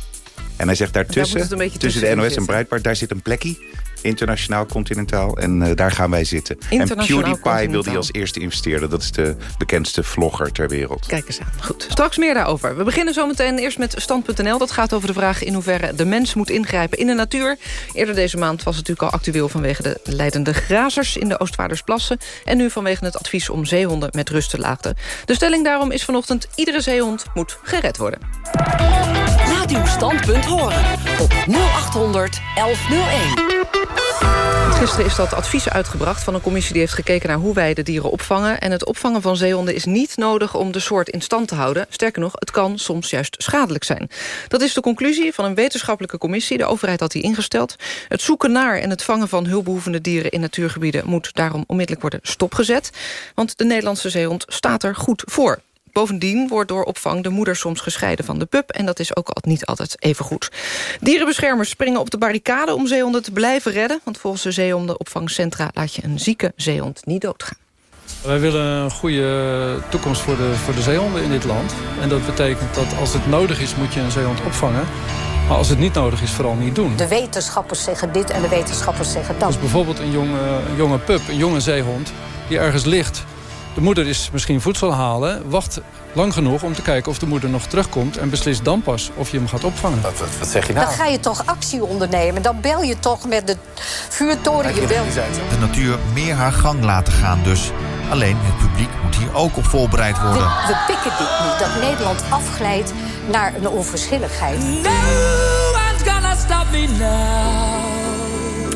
En hij zegt daartussen, tussen de NOS en. Breitbart... daar zit een plekje, internationaal, continentaal. En eh, daar gaan wij zitten. En PewDiePie wil die als eerste investeren. Dat is de bekendste vlogger ter wereld. Kijk eens aan. Goed. Straks meer daarover. We beginnen zometeen eerst met Stand.nl. Dat gaat over de vraag in hoeverre de mens moet ingrijpen in de natuur. Eerder deze maand was het natuurlijk al actueel... vanwege de leidende grazers in de Oostvaardersplassen. En nu vanwege het advies om zeehonden met rust te laten. De stelling daarom is vanochtend... iedere zeehond moet gered worden. Laat uw standpunt horen op 0800 1101. Gisteren is dat advies uitgebracht van een commissie die heeft gekeken naar hoe wij de dieren opvangen. En het opvangen van zeehonden is niet nodig om de soort in stand te houden. Sterker nog, het kan soms juist schadelijk zijn. Dat is de conclusie van een wetenschappelijke commissie. De overheid had die ingesteld. Het zoeken naar en het vangen van hulpbehoevende dieren in natuurgebieden moet daarom onmiddellijk worden stopgezet. Want de Nederlandse zeehond staat er goed voor. Bovendien wordt door opvang de moeder soms gescheiden van de pup... en dat is ook al niet altijd even goed. Dierenbeschermers springen op de barricade om zeehonden te blijven redden... want volgens de zeehondenopvangcentra laat je een zieke zeehond niet doodgaan. Wij willen een goede toekomst voor de, voor de zeehonden in dit land. En dat betekent dat als het nodig is, moet je een zeehond opvangen. Maar als het niet nodig is, vooral niet doen. De wetenschappers zeggen dit en de wetenschappers zeggen dat. Dus bijvoorbeeld een jonge, een jonge pup, een jonge zeehond, die ergens ligt. De moeder is misschien voedsel halen, wacht lang genoeg om te kijken of de moeder nog terugkomt... en beslist dan pas of je hem gaat opvangen. Wat, wat zeg je Dan ga je toch actie ondernemen. Dan bel je toch met de vuurtoren. Je belt. de natuur meer haar gang laten gaan dus. Alleen het publiek moet hier ook op voorbereid worden. We, we pikken dit niet. Dat Nederland afglijdt naar een onverschilligheid.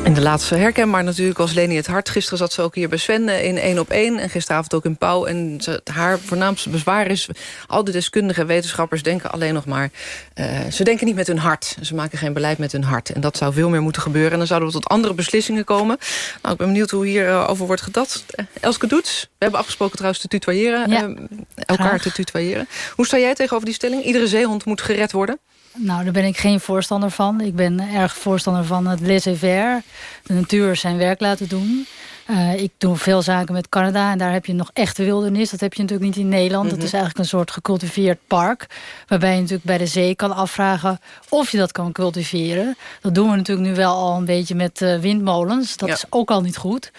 En de laatste herkenbaar natuurlijk was Leni het Hart. Gisteren zat ze ook hier bij Sven eh, in 1 op 1. En gisteravond ook in Pauw. En ze, haar voornaamste bezwaar is... al die deskundigen en wetenschappers denken alleen nog maar... eh, ze denken niet met hun hart. Ze maken geen beleid met hun hart. En dat zou veel meer moeten gebeuren. En dan zouden we tot andere beslissingen komen. Nou, ik ben benieuwd hoe hierover over wordt gedat. Eh, Elske Doets, we hebben afgesproken trouwens te tutoyeren. Ja, eh, elkaar graag. te tutoyeren. Hoe sta jij tegenover die stelling? Iedere zeehond moet gered worden? Nou, daar ben ik geen voorstander van. Ik ben erg voorstander van het laissez-faire. De natuur zijn werk laten doen. Eh, ik doe veel zaken met Canada en daar heb je nog echte wildernis. Dat heb je natuurlijk niet in Nederland. Mhm. Dat is eigenlijk een soort gecultiveerd park. Waarbij je natuurlijk bij de zee kan afvragen of je dat kan cultiveren. Dat doen we natuurlijk nu wel al een beetje met eh, windmolens. Dat Ja. is ook al niet goed.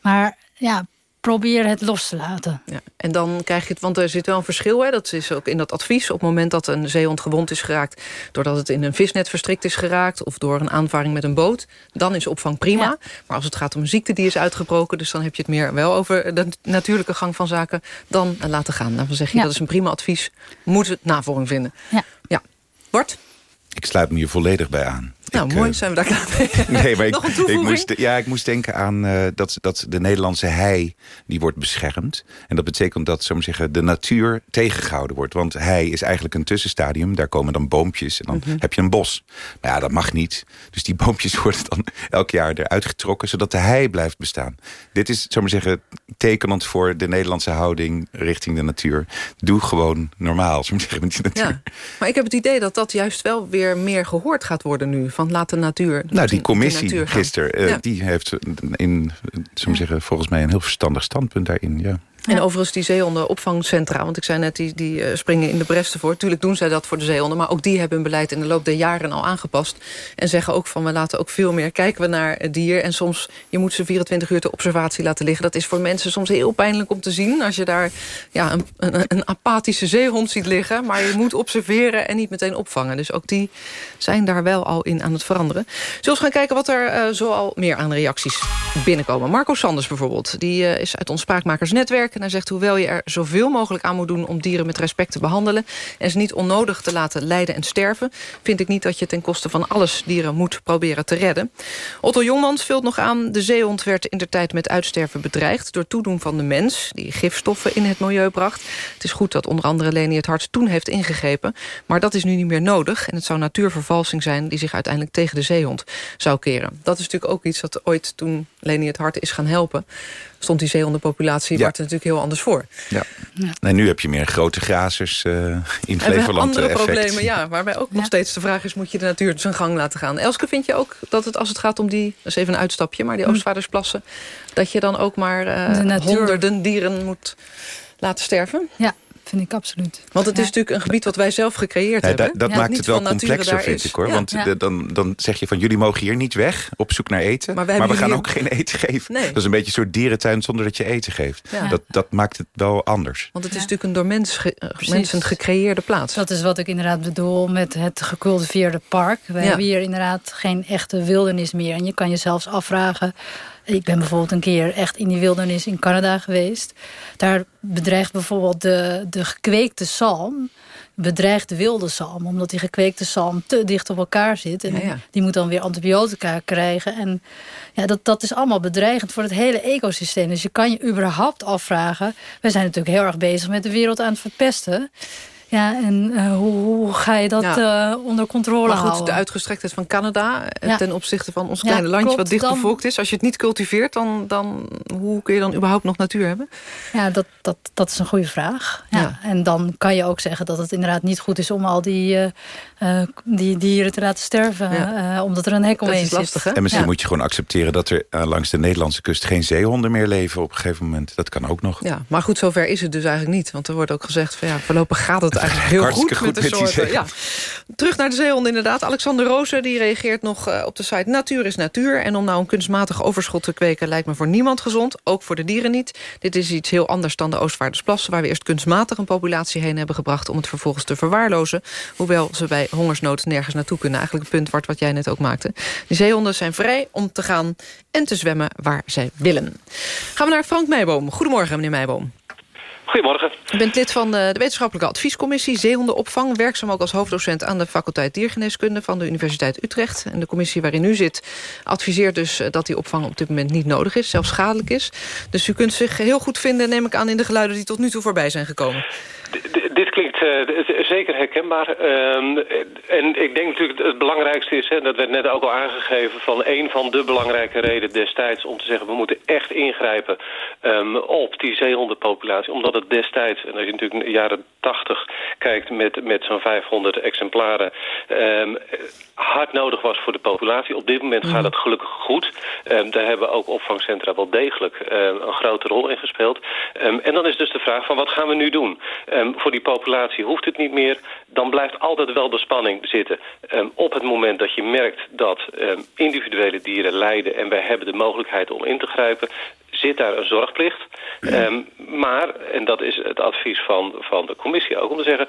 Maar ja, probeer het los te laten. Ja, en dan krijg je het, want er zit wel een verschil, hè, dat is ook in dat advies. Op het moment dat een zeehond gewond is geraakt... doordat het in een visnet verstrikt is geraakt... of door een aanvaring met een boot, dan is opvang prima. Maar als het gaat om een ziekte die is uitgebroken... dus dan heb je het meer wel over de natuurlijke gang van zaken... dan laten gaan. Dan zeg je, Ja. dat is een prima advies. Moet het navolging vinden. Ja. ja. Bart? Ik sluit me hier volledig bij aan. Nou, Ik, mooi, eh, zijn we daar klaar mee. [LAUGHS] Nee, maar ik, moest, ja, ik moest denken aan eh, dat, dat de Nederlandse hei die wordt beschermd. En dat betekent dat zo maar zeggen, de natuur tegengehouden wordt. Want hei is eigenlijk een tussenstadium. Daar komen dan boompjes en dan Mhm. heb je een bos. Maar ja, dat mag niet. Dus die boompjes [LAUGHS] worden dan elk jaar eruit getrokken... zodat de hei blijft bestaan. Dit is, zo maar zeggen, tekenend voor de Nederlandse houding richting de natuur. Doe gewoon normaal, zo maar zeggen, met die natuur. Ja, maar ik heb het idee dat dat juist wel weer meer gehoord gaat worden nu. Van laat de natuur... Nou, die commissie gisteren, eh, Ja. die heeft in, zou zeggen, volgens mij een heel verstandig standpunt daarin. Ja. En overigens die zeehondenopvangcentra, want ik zei net, die, die eh, springen in de bres ervoor. Tuurlijk doen zij dat voor de zeehonden, maar ook die hebben hun beleid in de loop der jaren al aangepast. En zeggen ook van, we laten ook veel meer, kijken we naar het dier. En soms, je moet ze 24 uur ter observatie laten liggen. Dat is voor mensen soms heel pijnlijk om te zien. Als je daar ja, een, een, een apathische zeehond ziet liggen. Maar je moet observeren en niet meteen opvangen. Dus ook die zijn daar wel al in aan het veranderen. Zullen we eens gaan kijken wat er eh, zoal meer aan reacties binnenkomen. Marco Sanders bijvoorbeeld, die eh, is uit ons Spraakmakersnetwerk. En hij zegt, hoewel je er zoveel mogelijk aan moet doen... om dieren met respect te behandelen... en ze niet onnodig te laten lijden en sterven... vind ik niet dat je ten koste van alles dieren moet proberen te redden. Otto Jongmans vult nog aan... de zeehond werd in de tijd met uitsterven bedreigd... door toedoen van de mens, die gifstoffen in het milieu bracht. Het is goed dat onder andere Leni het Hart toen heeft ingegrepen... maar dat is nu niet meer nodig... en het zou natuurvervalsing zijn die zich uiteindelijk tegen de zeehond zou keren. Dat is natuurlijk ook iets dat ooit toen Leni het Hart is gaan helpen... stond die zeehondenpopulatie Ja. Bart er natuurlijk heel anders voor. Ja. En nu heb je meer grote grazers eh, in En we hebben Flevoland andere eh, effect. problemen, ja. Waarbij ook nog steeds de vraag is... moet je de natuur zijn gang laten gaan? Elske, vind je ook dat het als het gaat om die... dat is even een uitstapje, maar die Hm. Oostvaardersplassen... dat je dan ook maar eh, De natuur. honderden dieren moet laten sterven? Ja, vind ik absoluut. Want het is Ja. natuurlijk een gebied wat wij zelf gecreëerd Ja, hebben. dat dat Ja, maakt het wel complexer, vind ik hoor. Ja. Want dan, dan zeg je van jullie mogen hier niet weg op zoek naar eten. Maar we gaan hier- ook geen eten geven. Nee. Dat is een beetje een soort dierentuin zonder dat je eten geeft. Ja. Dat, dat maakt het wel anders. Want het is natuurlijk een door mens ge- eh, Precies. mensen gecreëerde plaats. Dat is wat ik inderdaad bedoel met het gecultiveerde park. We Ja. hebben hier inderdaad geen echte wildernis meer. En je kan je zelfs afvragen... Ik ben bijvoorbeeld een keer echt in die wildernis in Canada geweest. Daar bedreigt bijvoorbeeld de, de gekweekte zalm... bedreigt de wilde zalm. Omdat die gekweekte zalm te dicht op elkaar zit. En Ja, ja. die moet dan weer antibiotica krijgen. En ja, dat, dat is allemaal bedreigend voor het hele ecosysteem. Dus je kan je überhaupt afvragen... wij zijn natuurlijk heel erg bezig met de wereld aan het verpesten... Ja, en eh, hoe, hoe ga je dat Ja. eh, onder controle Maar goed, houden? de uitgestrektheid van Canada... eh, Ja. ten opzichte van ons Ja, kleine landje klopt, wat dicht dan- bevolkt is... als je het niet cultiveert, dan, dan hoe kun je dan überhaupt nog natuur hebben? Ja, dat, dat, dat is een goede vraag. Ja. Ja. En dan kan je ook zeggen dat het inderdaad niet goed is... om al die, eh, die dieren te laten sterven, Ja. eh, omdat er een hek omheen is lastig, hè? En misschien Ja. moet je gewoon accepteren dat er eh, langs de Nederlandse kust geen zeehonden meer leven op een gegeven moment. Dat kan ook nog. Ja, maar goed, zover is het dus eigenlijk niet. Want er wordt ook gezegd van ja, voorlopig gaat het eigenlijk heel Hartstikke goed, met de goed met die soorten. Ja. Terug naar de zeehonden inderdaad. Alexander Rozen die reageert nog eh, op de site Natuur is natuur. En om nou een kunstmatig overschot te kweken lijkt me voor niemand gezond. Ook voor de dieren niet. Dit is iets heel anders dan de Oostvaardersplassen... waar we eerst kunstmatig een populatie heen hebben gebracht... om het vervolgens te verwaarlozen. Hoewel ze bij hongersnood nergens naartoe kunnen. Eigenlijk een punt Bart, wat jij net ook maakte. De zeehonden zijn vrij om te gaan en te zwemmen waar zij willen. Gaan we naar Frank Meijboom. Goedemorgen, meneer Meijboom. Goedemorgen. U bent lid van de, de wetenschappelijke adviescommissie Zeehondenopvang. Werkzaam ook als hoofddocent aan de faculteit Diergeneeskunde van de Universiteit Utrecht. En de commissie waarin u zit adviseert dus eh, dat die opvang op dit moment niet nodig is. Zelfs schadelijk is. Dus u kunt zich heel goed vinden, neem ik aan, in de geluiden die tot nu toe voorbij zijn gekomen. D- dit klinkt eh, zeker herkenbaar. Ehm, en ik denk natuurlijk het belangrijkste is, hè, dat werd net ook al aangegeven... van een van de belangrijke redenen destijds om te zeggen... we moeten echt ingrijpen ehm, op die zeehondenpopulatie. Omdat het destijds, en als je natuurlijk in de jaren 80 kijkt met, met zo'n 500 exemplaren... ehm, hard nodig was voor de populatie. Op dit moment gaat het gelukkig goed. Daar hebben ook opvangcentra wel degelijk een grote rol in gespeeld. En dan is dus de vraag van wat gaan we nu doen? Voor die populatie hoeft het niet meer. Dan blijft altijd wel de spanning zitten. Ehm, op het moment dat je merkt dat ehm, individuele dieren lijden... en wij hebben de mogelijkheid om in te grijpen zit daar een zorgplicht. Ehm, maar, en dat is het advies van, van de commissie ook, om te zeggen...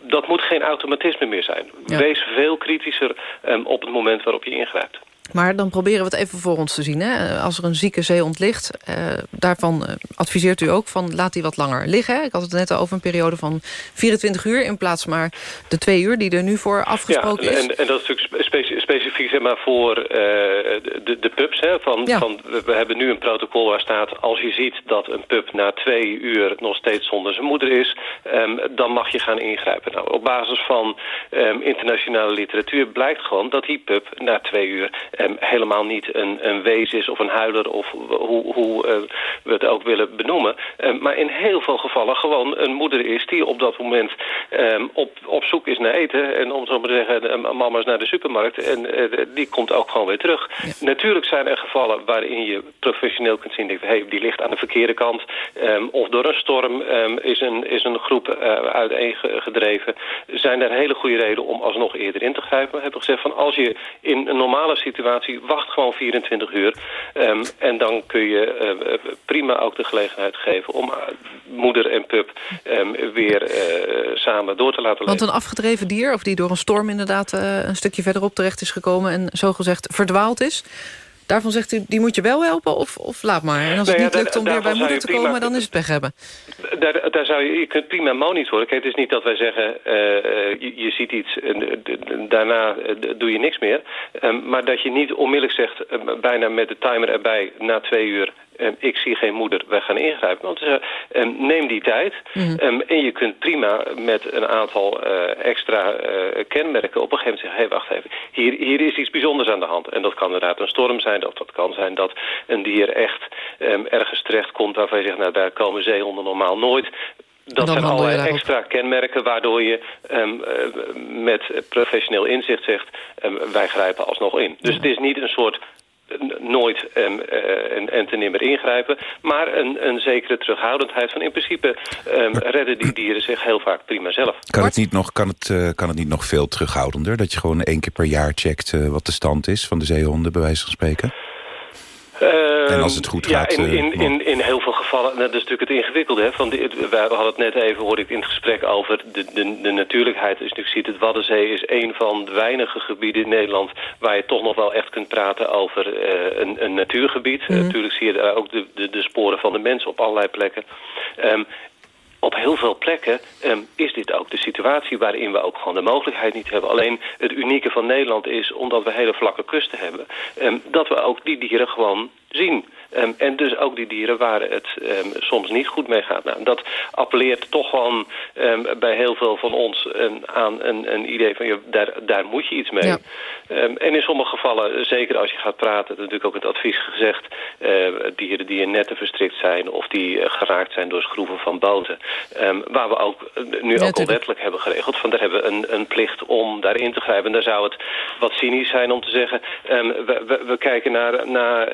dat moet geen automatisme meer zijn. Wees veel kritischer op het moment waarop je ingrijpt. Maar dan proberen we het even voor ons te zien. Hè? Als er een zieke zee ontligt, eh, daarvan eh, adviseert u ook van laat die wat langer liggen. Ik had het net over een periode van 24 uur in plaats maar de twee uur die er nu voor afgesproken ja, is. En, en dat is natuurlijk specifiek zeg maar, voor uh, de, de pubs. Hè, van, van, we hebben nu een protocol waar staat als je ziet dat een pub na twee uur nog steeds zonder zijn moeder is, um, dan mag je gaan ingrijpen. Nou, op basis van um, internationale literatuur blijkt gewoon dat die pub na twee uur um, helemaal niet een, een wees is of een huiler of hoe, hoe uh, we het ook willen benoemen. Um, maar in heel veel gevallen gewoon een moeder is die op dat moment um, op, op zoek is naar eten. En om zo maar te zeggen, mama is naar de supermarkt en uh, die komt ook gewoon weer terug. Ja. Natuurlijk zijn er gevallen waarin je professioneel kunt zien, hey, die ligt aan de verkeerde kant. of door een storm is, een, is een groep uh, uiteengedreven. Zijn er hele goede redenen om alsnog eerder in te grijpen. We hebben gezegd van als je in een normale situatie wacht gewoon 24 uur. Um, en dan kun je uh, prima ook de gelegenheid geven om uh, moeder en pup um, weer uh, samen door te laten leven. Want een afgedreven dier, of die door een storm inderdaad een stukje verderop terecht is gekomen... en zogezegd verdwaald is... Daarvan zegt u, die moet je wel helpen of, of laat maar. En als het niet lukt om weer bij moeder te prima, komen, dan is het pech hebben. Daar, daar zou je, je kunt prima monitoren. Kijk, het is niet dat wij zeggen, uh, je, je, ziet iets en daarna doe je niks meer. Um, maar dat je niet onmiddellijk zegt, bijna met de timer erbij, na twee uur... Um, ik zie geen moeder, wij gaan ingrijpen. Want uh, um, neem die tijd mm. um, en je kunt prima met een aantal uh, extra uh, kenmerken op een gegeven moment zeggen... hé, hey, wacht even, hier, hier is iets bijzonders aan de hand. En dat kan inderdaad een storm zijn, of dat kan zijn dat een dier echt ergens terecht komt... waarvan je zegt, nou, daar komen zeehonden normaal nooit... Dat zijn allerlei extra kenmerken waardoor je um, uh, met professioneel inzicht zegt... Um, wij grijpen alsnog in. Dus ja. het is niet een soort nooit um, uh, en, en te nimmer ingrijpen. Maar een, een zekere terughoudendheid van in principe um, redden die dieren zich heel vaak prima zelf. Kan het niet nog, kan het, uh, kan het niet nog veel terughoudender? Dat je gewoon één keer per jaar checkt uh, wat de stand is van de zeehonden, bij wijze van spreken? Uh, en als het goed ja, gaat... in, in, in, in heel veel gevallen, dat is natuurlijk het ingewikkelde. Hè, van de, we hadden het net even, hoorde ik in het gesprek over de, de, de natuurlijkheid. Dus je ziet, het Waddenzee is een van de weinige gebieden in Nederland... waar je toch nog wel echt kunt praten over uh, een, een natuurgebied. Mm. Uh, natuurlijk zie je daar ook de, de, de sporen van de mensen op allerlei plekken. Um, op heel veel plekken um, is dit ook de situatie waarin we ook gewoon de mogelijkheid niet hebben. Alleen het unieke van Nederland is, omdat we hele vlakke kusten hebben... Um, dat we ook die dieren gewoon zien. Um, en dus ook die dieren waar het um, soms niet goed mee gaat. Nou, dat appelleert toch gewoon um, bij heel veel van ons aan een, een, idee van... Ja, daar, daar moet je iets mee. Ja. en in sommige gevallen, zeker als je gaat praten... natuurlijk ook het advies gezegd... Uh, dieren die in netten verstrikt zijn... of die uh, geraakt zijn door schroeven van boten. waar we ook uh, nu ja, ook al wettelijk hebben geregeld... van daar hebben we een, een plicht om daarin te grijpen. En daar zou het wat cynisch zijn om te zeggen... we, we, we, kijken naar, naar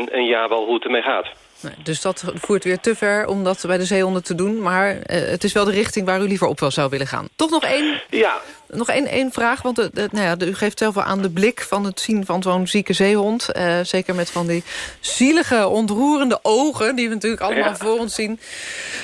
een, een jaar wel hoe het ermee gaat. Nee, dus dat voert weer te ver om dat bij de zeehonden te doen. Maar uh, het is wel de richting waar u liever op wel zou willen gaan. Toch nog één, ja. nog één, één vraag. Want de, de, nou ja, de, u geeft zelf wel aan de blik van het zien van zo'n zieke zeehond. Uh, zeker met van die zielige, ontroerende ogen... die we natuurlijk allemaal ja. voor ons zien.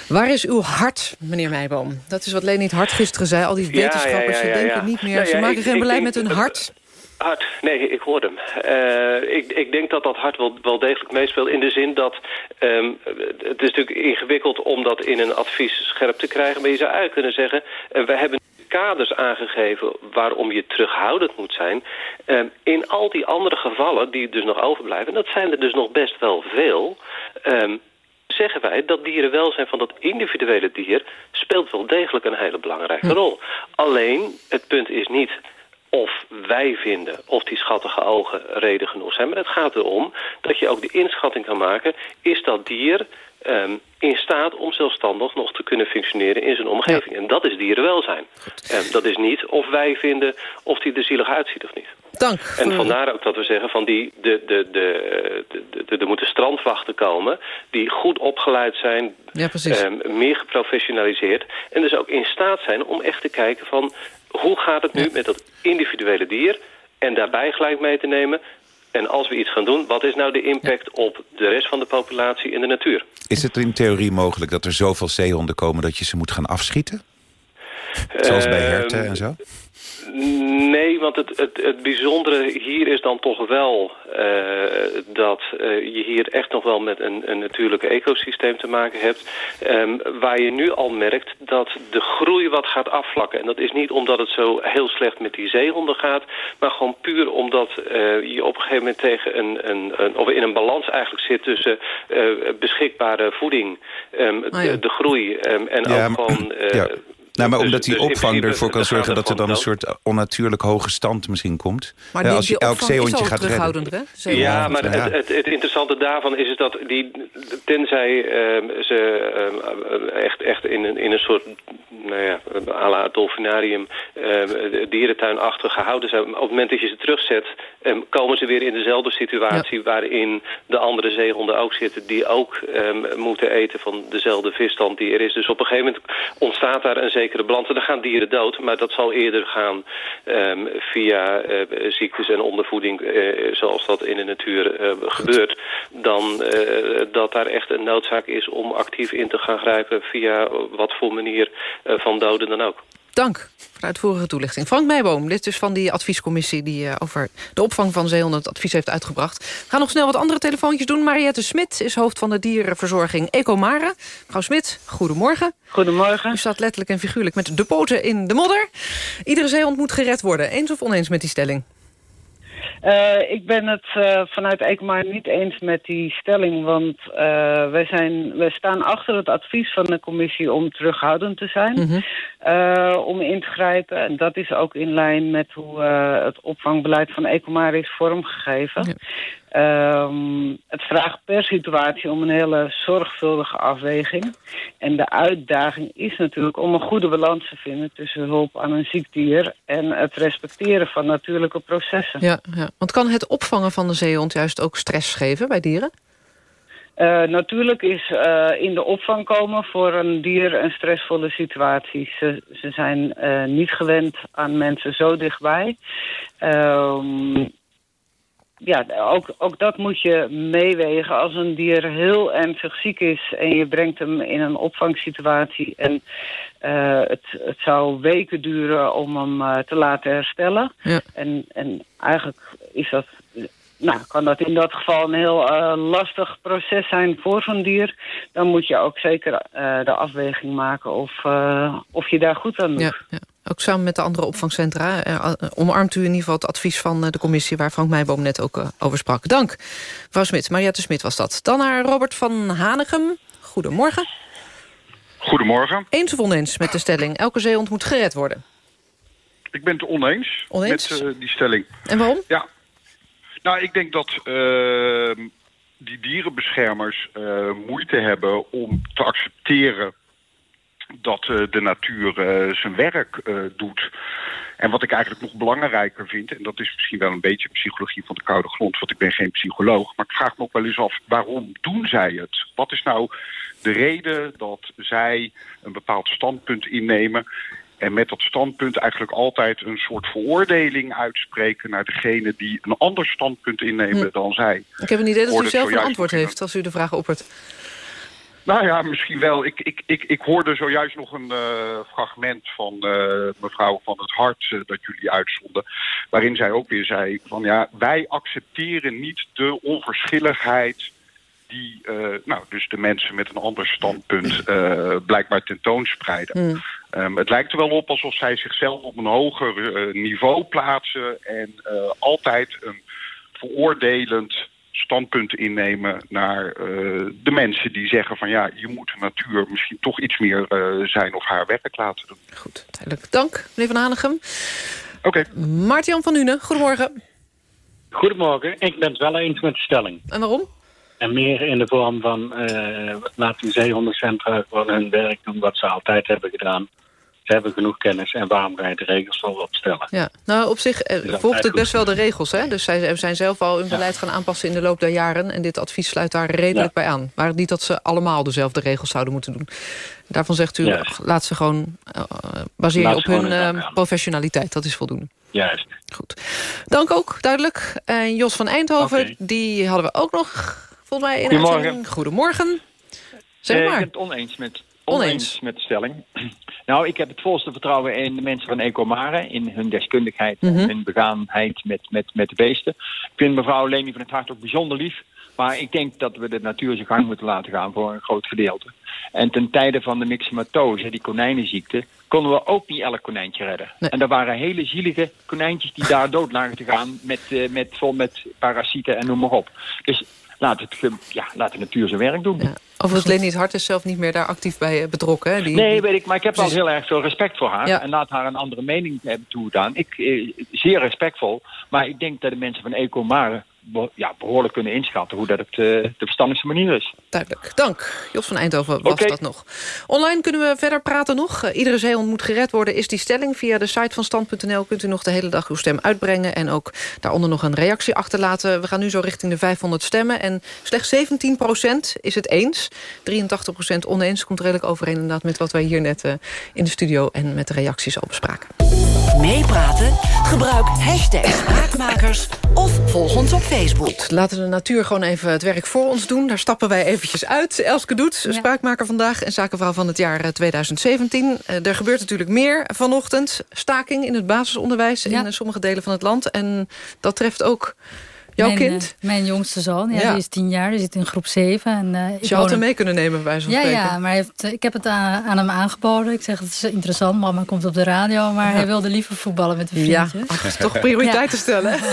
Waar is uw hart, meneer Meijboom? Dat is wat Leni het Hart gisteren zei. Al die wetenschappers, ja, ja, ze denken niet meer. ze maken geen beleid met hun hart. Hart, nee, ik hoor hem. Uh, ik, ik denk dat dat hart wel, wel degelijk meespeelt in de zin dat... Um, het is natuurlijk ingewikkeld om dat in een advies scherp te krijgen... maar je zou eigenlijk kunnen zeggen... Uh, we hebben kaders aangegeven waarom je terughoudend moet zijn. Um, in al die andere gevallen die dus nog overblijven... dat zijn er dus nog best wel veel... Um, zeggen wij dat dierenwelzijn van dat individuele dier... speelt wel degelijk een hele belangrijke rol. Alleen, het punt is niet of wij vinden of die schattige ogen reden genoeg zijn. Maar het gaat erom dat je ook de inschatting kan maken... is dat dier um, in staat om zelfstandig nog te kunnen functioneren in zijn omgeving. Ja. En dat is dierenwelzijn. Um, dat is niet of wij vinden of die er zielig uitziet of niet. Dank. En vandaar ook dat we zeggen van die, de, de, de, de, de, er moeten strandwachten komen... die goed opgeleid zijn, ja, um, meer geprofessionaliseerd... en dus ook in staat zijn om echt te kijken van... hoe gaat het nu met dat individuele dier... en daarbij gelijk mee te nemen En als we iets gaan doen, wat is nou de impact op de rest van de populatie in de natuur? Is het in theorie mogelijk dat er zoveel zeehonden komen... dat je ze moet gaan afschieten? Zoals bij Ehm, herten en zo? Nee, want het, het, het bijzondere hier is dan toch wel eh, dat eh, je hier echt nog wel met een, een natuurlijk ecosysteem te maken hebt. ehm, waar je nu al merkt dat de groei wat gaat afvlakken. En dat is niet omdat het zo heel slecht met die zeehonden gaat, maar gewoon puur omdat eh, je op een gegeven moment tegen een, een, een of in een balans eigenlijk zit tussen eh, beschikbare voeding, ehm, Ah, ja. de, de groei ehm, en Ja, ook gewoon... [CLEARS THROAT] eh, ja. Nou, maar dus- omdat die dus opvang principe, ervoor kan zorgen dat er dan een soort onnatuurlijk hoge stand misschien komt. Maar Ja, die, als die je elk zeehondje gaat redden. hè? Zeehond. Ja, maar Ja. het, het, het interessante daarvan is, is dat die, tenzij ehm, ze ehm, echt, echt in, een, in een soort, nou ja, à la dolfinarium, ehm, dierentuinachtig gehouden zijn. Op het moment dat je ze terugzet, ehm, komen ze weer in dezelfde situatie waarin de andere zeehonden ook zitten, die ook ehm, moeten eten van dezelfde visstand die er is. Dus op een gegeven moment ontstaat daar een zekere balans. En dan gaan dieren dood, maar dat zal eerder gaan ehm, via eh, ziektes en ondervoeding, eh, zoals dat in de natuur eh, gebeurt, dan dat daar echt een noodzaak is om actief in te gaan grijpen via wat voor manier van doden dan ook. Dank voor de uitvoerige toelichting. Frank Meijboom, dit is van die adviescommissie... die eh, over de opvang van zeehonden het advies heeft uitgebracht. We gaan nog snel wat andere telefoontjes doen. Mariette Smit is hoofd van de dierenverzorging Ecomare. Mevrouw Smit, goedemorgen. Goedemorgen. U staat letterlijk en figuurlijk met de poten in de modder. Iedere zeehond moet gered worden. Eens of oneens met die stelling? Eh, ik ben het eh, vanuit Ecomar niet eens met die stelling, want eh, wij, zijn, wij staan achter het advies van de commissie om terughoudend te zijn, Mhm. om in te grijpen. En dat is ook in lijn met hoe het opvangbeleid van Ecomar is vormgegeven. Ehm, het vraagt per situatie om een hele zorgvuldige afweging. En de uitdaging is natuurlijk om een goede balans te vinden tussen hulp aan een ziek dier en het respecteren van natuurlijke processen. Ja, ja. Want kan het opvangen van de zeehond juist ook stress geven bij dieren? Eh, natuurlijk is eh, in de opvang komen voor een dier een stressvolle situatie. Ze, ze zijn eh, niet gewend aan mensen zo dichtbij. Ja, ook, ook dat moet je meewegen. Als een dier heel ernstig ziek is en je brengt hem in een opvangsituatie... en eh, het, het zou weken duren om hem eh, te laten herstellen. Ja. En, en eigenlijk is dat, nou, kan dat in dat geval een heel eh, lastig proces zijn voor zo'n dier. Dan moet je ook zeker de afweging maken of, of je daar goed aan doet. Ja, ja. Ook samen met de andere opvangcentra eh, eh, omarmt u in ieder geval het advies van eh, de commissie... waar Frank Meijboom net ook over sprak. Dank, mevrouw Smit. Mariette Smit was dat. Dan naar Robert van Hanegem. Goedemorgen. Goedemorgen. Eens of oneens met de stelling... elke zeehond moet gered worden. Ik ben het oneens, Oneens? met die stelling. En waarom? Ja. Nou, ik denk dat ehm, die dierenbeschermers moeite hebben om te accepteren dat eh, de natuur eh, zijn werk eh, doet. En wat ik eigenlijk nog belangrijker vind... en dat is misschien wel een beetje psychologie van de koude grond... want ik ben geen psycholoog, maar ik vraag me ook wel eens af... waarom doen zij het? Wat is nou de reden dat zij een bepaald standpunt innemen... en met dat standpunt eigenlijk altijd een soort veroordeling uitspreken... naar degene die een ander standpunt innemen Hm. dan zij. Ik heb een idee dat u zelf een antwoord heeft... als u de vraag oppert. Nou ja, misschien wel. Ik, ik, ik, ik hoorde zojuist nog een eh, fragment van eh, mevrouw van het Hart eh, dat jullie uitzonden. Waarin zij ook weer zei van ja, wij accepteren niet de onverschilligheid die nou, dus de mensen met een ander standpunt blijkbaar tentoonspreiden. Ehm, het lijkt er wel op alsof zij zichzelf op een hoger niveau plaatsen en altijd een veroordelend standpunt innemen naar eh, de mensen die zeggen van ja, je moet de natuur misschien toch iets meer eh, zijn of haar werk laten doen. Duidelijk. Dank, meneer Van Hanegem. Oké. Maarten-Jan van Nuenen, goedemorgen. Goedemorgen, ik ben het wel eens met de stelling. En waarom? En meer in de vorm van eh laat die zeehondencentra gewoon hun werk doen wat ze altijd hebben gedaan. Ze hebben genoeg kennis en waarom ga je de regels voor opstellen? Ja, nou op zich eh, volgt het best wel de regels. Hè? Dus zij zijn zelf al hun beleid gaan aanpassen in de loop der jaren. En dit advies sluit daar redelijk bij aan. Maar niet dat ze allemaal dezelfde regels zouden moeten doen. Daarvan zegt u, laat ze gewoon, eh, baseer je Laat op hun eh, professionaliteit. Dat is voldoende. Juist. Goed. Dank ook, duidelijk. En Jos van Eindhoven, die hadden we ook nog, volgens mij, in de Goedemorgen. Goedemorgen. Zeg maar. Ik ben het oneens met, Oneens. met de stelling. [CLEARS THROAT] Nou, ik heb het volste vertrouwen in de mensen van Ecomare. In hun deskundigheid Mhm. en hun begaanheid met, met, met de beesten. Ik vind mevrouw Leni van het Hart ook bijzonder lief. Maar ik denk dat we de natuur zijn gang moeten laten gaan voor een groot gedeelte. En ten tijde van de myxomatose, die konijnenziekte, konden we ook niet elk konijntje redden. En er waren hele zielige konijntjes die daar dood lagen te gaan met, eh, met, vol met parasieten en noem maar op. Dus laat, het, ja, laat de natuur zijn werk doen. Overigens, Leni Hart is zelf niet meer daar actief bij eh, betrokken. Hè? Die, Nee, weet ik, maar ik heb wel Precies. heel erg veel respect voor haar. Ja. En laat haar een andere mening hebben toegedaan. Ik, eh, zeer respectvol. Maar ik denk dat de mensen van Ecomare be- ja, behoorlijk kunnen inschatten hoe dat het, eh, de verstandigste manier is. Duidelijk. Dank. Jos van Eindhoven was dat nog. Online kunnen we verder praten nog. Eh, iedere zeehond moet gered worden, is die stelling. Via de site van stand.nl kunt u nog de hele dag uw stem uitbrengen... en ook daaronder nog een reactie achterlaten. We gaan nu zo richting de 500 stemmen. En slechts 17% is het eens. 83% oneens. Komt redelijk overeen inderdaad met wat wij hier net eh, in de studio... en met de reacties al bespraken. Meepraten? Gebruik hashtag Spraakmakers of volg ons op Facebook. Laten we de natuur gewoon even het werk voor ons doen. Daar stappen wij eventjes uit. Elske Doets, spraakmaker vandaag en zakenvrouw van het jaar eh, 2017. Eh, er gebeurt natuurlijk meer vanochtend. Staking in het basisonderwijs in eh, sommige delen van het land. En dat treft ook jouw mijn, kind. eh, mijn jongste zoon, ja, Ja. die is tien jaar, die zit in groep 7. En, eh, ik je had woon hem mee kunnen nemen bij zo'n ja, spreken. ja, maar heeft, eh, ik heb het aan, aan hem aangeboden. Ik zeg, het is interessant, mama komt op de radio. Maar Ja. hij wilde liever voetballen met de Ja, vriendjes. ach, toch prioriteiten [LAUGHS] stellen. [LAUGHS]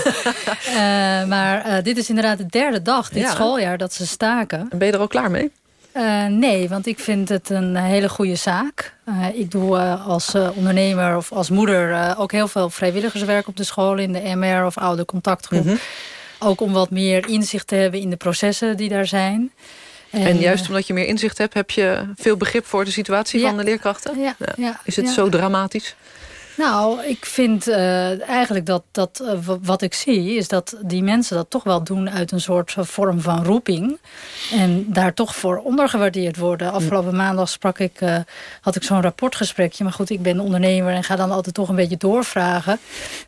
Eh, maar eh, dit is inderdaad de derde dag, dit Ja. schooljaar, dat ze staken. Ben je er al klaar mee? Eh, nee, want ik vind het een hele goede zaak. Eh, ik doe eh, als eh, ondernemer of als moeder eh, ook heel veel vrijwilligerswerk op de school... in de MR of oude contactgroep. Mhm. Ook om wat meer inzicht te hebben in de processen die daar zijn. En, juist eh, omdat je meer inzicht hebt... heb je veel begrip voor de situatie Ja. van de leerkrachten? Ja, ja, Is het zo dramatisch? Nou, ik vind eh, eigenlijk dat, dat eh, wat ik zie... is dat die mensen dat toch wel doen uit een soort vorm van roeping. En daar toch voor ondergewaardeerd worden. Afgelopen maandag sprak ik, eh, had ik zo'n rapportgesprekje. Maar goed, ik ben ondernemer en ga dan altijd toch een beetje doorvragen.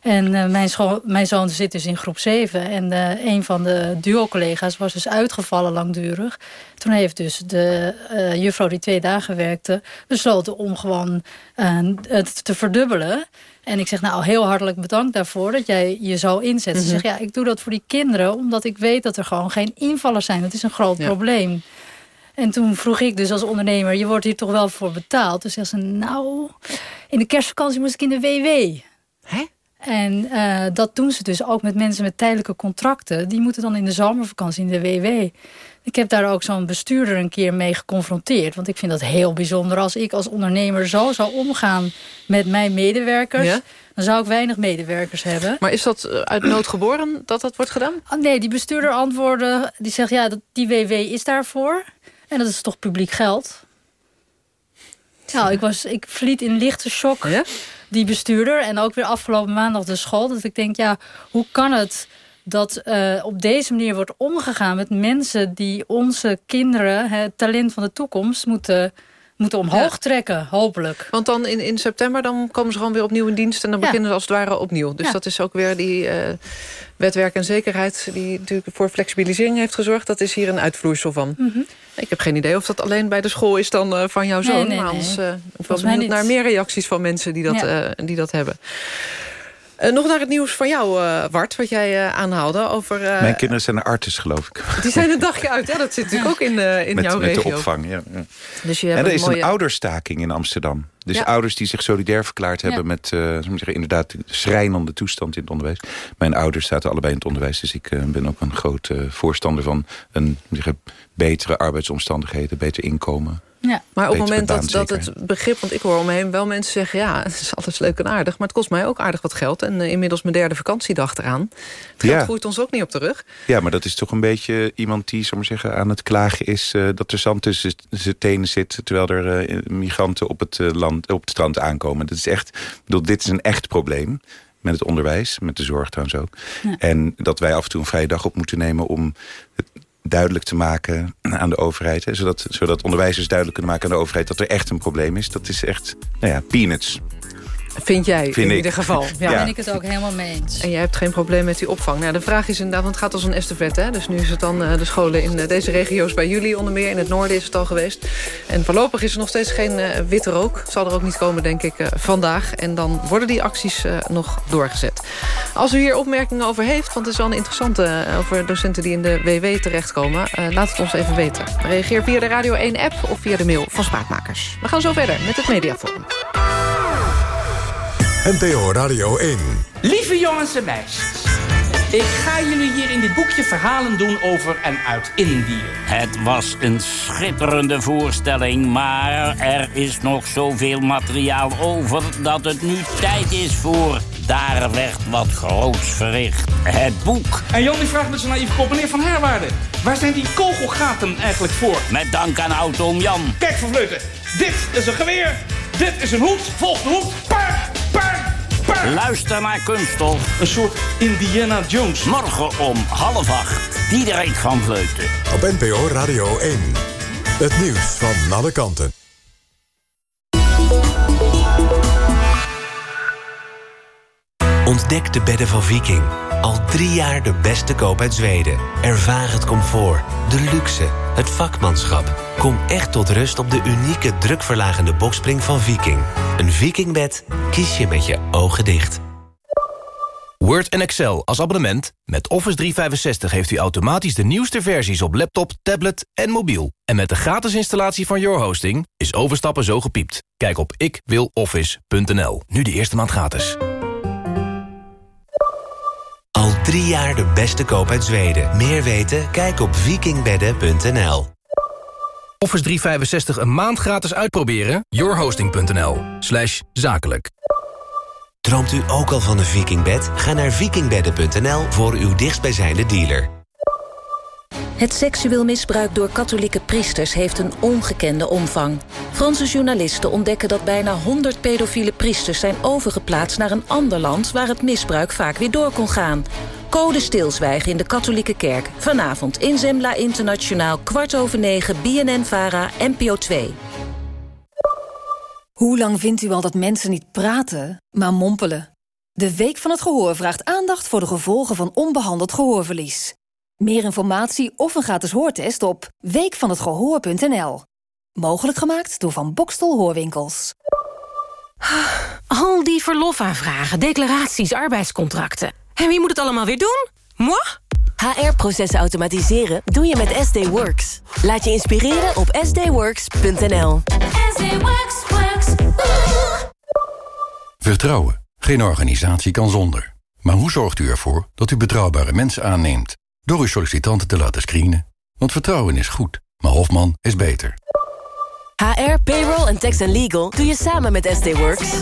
En mijn, mijn zoon zit dus in groep 7. En een van de duo-collega's was dus uitgevallen langdurig. Toen heeft dus de juffrouw die twee dagen werkte... besloten om gewoon het te verdubbelen. En ik zeg nou heel hartelijk bedankt daarvoor dat jij je zo inzet. Ze Mhm. zegt ja, ik doe dat voor die kinderen... omdat ik weet dat er gewoon geen invallers zijn. Dat is een groot Ja. probleem. En toen vroeg ik dus als ondernemer... je wordt hier toch wel voor betaald? Toen zegt ze nou, in de kerstvakantie moest ik in de WW. Hè? En eh, dat doen ze dus ook met mensen met tijdelijke contracten. Die moeten dan in de zomervakantie in de WW. Ik heb daar ook zo'n bestuurder een keer mee geconfronteerd. Want ik vind dat heel bijzonder. Als ik als ondernemer zo zou omgaan met mijn medewerkers... Ja? dan zou ik weinig medewerkers hebben. Maar is dat eh, uit nood geboren dat dat wordt gedaan? Ah, nee, die bestuurder antwoordde... die zegt, ja, dat, die WW is daarvoor. En dat is toch publiek geld? Nou, ik, was, ik verliet in lichte shock die bestuurder. En ook weer afgelopen maandag de school. Dat ik denk, ja, hoe kan het dat eh, op deze manier wordt omgegaan... met mensen die onze kinderen, het talent van de toekomst... moeten, moeten omhoog Ja. trekken, hopelijk. Want dan in, in september dan komen ze gewoon weer opnieuw in dienst... en dan Ja. beginnen ze als het ware opnieuw. Dus Ja. dat is ook weer die eh wet werk en zekerheid... die natuurlijk voor flexibilisering heeft gezorgd. Dat is hier een uitvloeisel van. Mhm. Ik heb geen idee of dat alleen bij de school is dan eh, van jouw Nee, zoon. nee, maar nee. anders eh, ik ben mij benieuwd naar meer reacties van mensen die dat, die dat hebben. Eh, nog naar het nieuws van jou, eh Wart, wat jij eh, aanhaalde. Over, eh, Mijn kinderen zijn artis, geloof ik. Die zijn een dagje uit, hè? dat zit natuurlijk ook in, eh, in met, jouw met regio. de opvang, ja. ja. Dus je En hebt er een is mooie... een ouderstaking in Amsterdam. Dus Ja. ouders die zich solidair verklaard hebben Ja. met... eh, zeggen, inderdaad de schrijnende toestand in het onderwijs. Mijn ouders zaten allebei in het onderwijs. Dus ik ben ook een groot voorstander van een, zeggen, betere arbeidsomstandigheden, beter inkomen. Ja. Maar op het moment dat, dat het begrip... want ik hoor om me heen wel mensen zeggen... ja, [LAUGHS] het is alles leuk en aardig, maar het kost mij ook aardig wat geld. En eh, inmiddels mijn derde vakantiedag eraan. Het geld Ja. groeit ons ook niet op de rug. Ja, maar dat is toch een beetje iemand die, zal maar zeggen, aan het klagen is... eh, dat er zand tussen zijn tenen zit... terwijl er eh, migranten op het, land, op het strand aankomen. Dat is echt, ik bedoel, dit is een echt probleem met het onderwijs, met de zorg trouwens ook. Ja. En dat wij af en toe een vrije dag op moeten nemen... om het duidelijk te maken aan de overheid. Hè, zodat, zodat onderwijzers duidelijk kunnen maken aan de overheid... dat er echt een probleem is. Dat is echt, nou ja, peanuts. Vind jij, Vind in ik. ieder geval. [LAUGHS] Daar ben ik het ook helemaal mee eens. En jij hebt geen probleem met die opvang. Nou, de vraag is inderdaad, want het gaat als een estafette. Hè? Dus nu is het dan eh, de scholen in eh, deze regio's bij jullie onder meer. In het noorden is het al geweest. En voorlopig is er nog steeds geen eh, witte rook. Zal er ook niet komen, denk ik, eh, vandaag. En dan worden die acties eh, nog doorgezet. Als u hier opmerkingen over heeft, want het is wel een interessante... over docenten die in de WW terechtkomen... eh, laat het ons even weten. Reageer via de Radio 1-app of via de mail van Spraakmakers. We gaan zo verder met het Mediaforum. NPO Radio 1. Lieve jongens en meisjes. Ik ga jullie hier in dit boekje verhalen doen over en uit Indië. Het was een schitterende voorstelling, maar er is nog zoveel materiaal over dat het nu tijd is voor Daar werd wat groots verricht. Het boek. En Jan die vraagt met zijn naïeve kop, meneer Van Herwaarde... waar zijn die kogelgaten eigenlijk voor? Met dank aan oud-oom Jan. Kijk, Van Vleuten, dit is een geweer, dit is een hoed, volg de hoed, paar, paar, paar. Luister naar Kunststof. Een soort Indiana Jones. Morgen om half acht. Diederik van Vleuten. Op NPO Radio 1. Het nieuws van alle kanten. Ontdek de bedden van Viking. Al drie jaar de beste koop uit Zweden. Ervaar het comfort, de luxe, het vakmanschap. Kom echt tot rust op de unieke drukverlagende bokspring van Viking. Een Vikingbed kies je met je ogen dicht. Word en Excel als abonnement. Met Office 365 heeft u automatisch de nieuwste versies op laptop, tablet en mobiel. En met de gratis installatie van Your Hosting is overstappen zo gepiept. Kijk op ikwiloffice.nl. Nu de eerste maand gratis. Al drie jaar de beste koop uit Zweden. Meer weten? Kijk op vikingbedden.nl. Office 365 een maand gratis uitproberen? yourhosting.nl slash zakelijk. Droomt u ook al van een vikingbed? Ga naar vikingbedden.nl voor uw dichtstbijzijnde dealer. Het seksueel misbruik door katholieke priesters heeft een ongekende omvang. Franse journalisten ontdekken dat bijna 100 pedofiele priesters zijn overgeplaatst naar een ander land waar het misbruik vaak weer door kon gaan. Code stilzwijgen in de katholieke kerk. Vanavond in Zembla Internationaal, kwart over negen, BNN-VARA, NPO 2. Hoe lang vindt u al dat mensen niet praten, maar mompelen? De Week van het Gehoor vraagt aandacht voor de gevolgen van onbehandeld gehoorverlies. Meer informatie of een gratis hoortest op weekvanhetgehoor.nl. Mogelijk gemaakt door Van Bokstel Hoorwinkels. Al die verlofaanvragen, declaraties, arbeidscontracten. En wie moet het allemaal weer doen? Moi? HR-processen automatiseren doe je met SD Works. Laat je inspireren op sdworks.nl. Vertrouwen. Geen organisatie kan zonder. Maar hoe zorgt u ervoor dat u betrouwbare mensen aanneemt? Door uw sollicitanten te laten screenen. Want vertrouwen is goed, maar Hofman is beter. HR, payroll en tax and legal doe je samen met SD Works.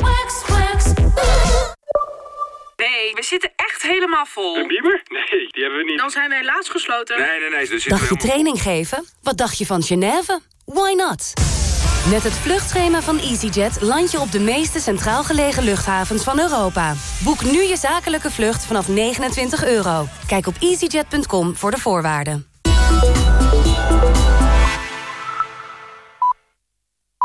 Nee, we zitten echt helemaal vol. Een bieber? Nee, die hebben we niet. Dan zijn we helaas gesloten. Nee, nee, nee. Dus zitten Dacht je helemaal... training geven? Wat dacht je van Genève? Why not? Met het vluchtschema van EasyJet land je op de meeste centraal gelegen luchthavens van Europa. Boek nu je zakelijke vlucht vanaf 29 euro. Kijk op easyjet.com voor de voorwaarden.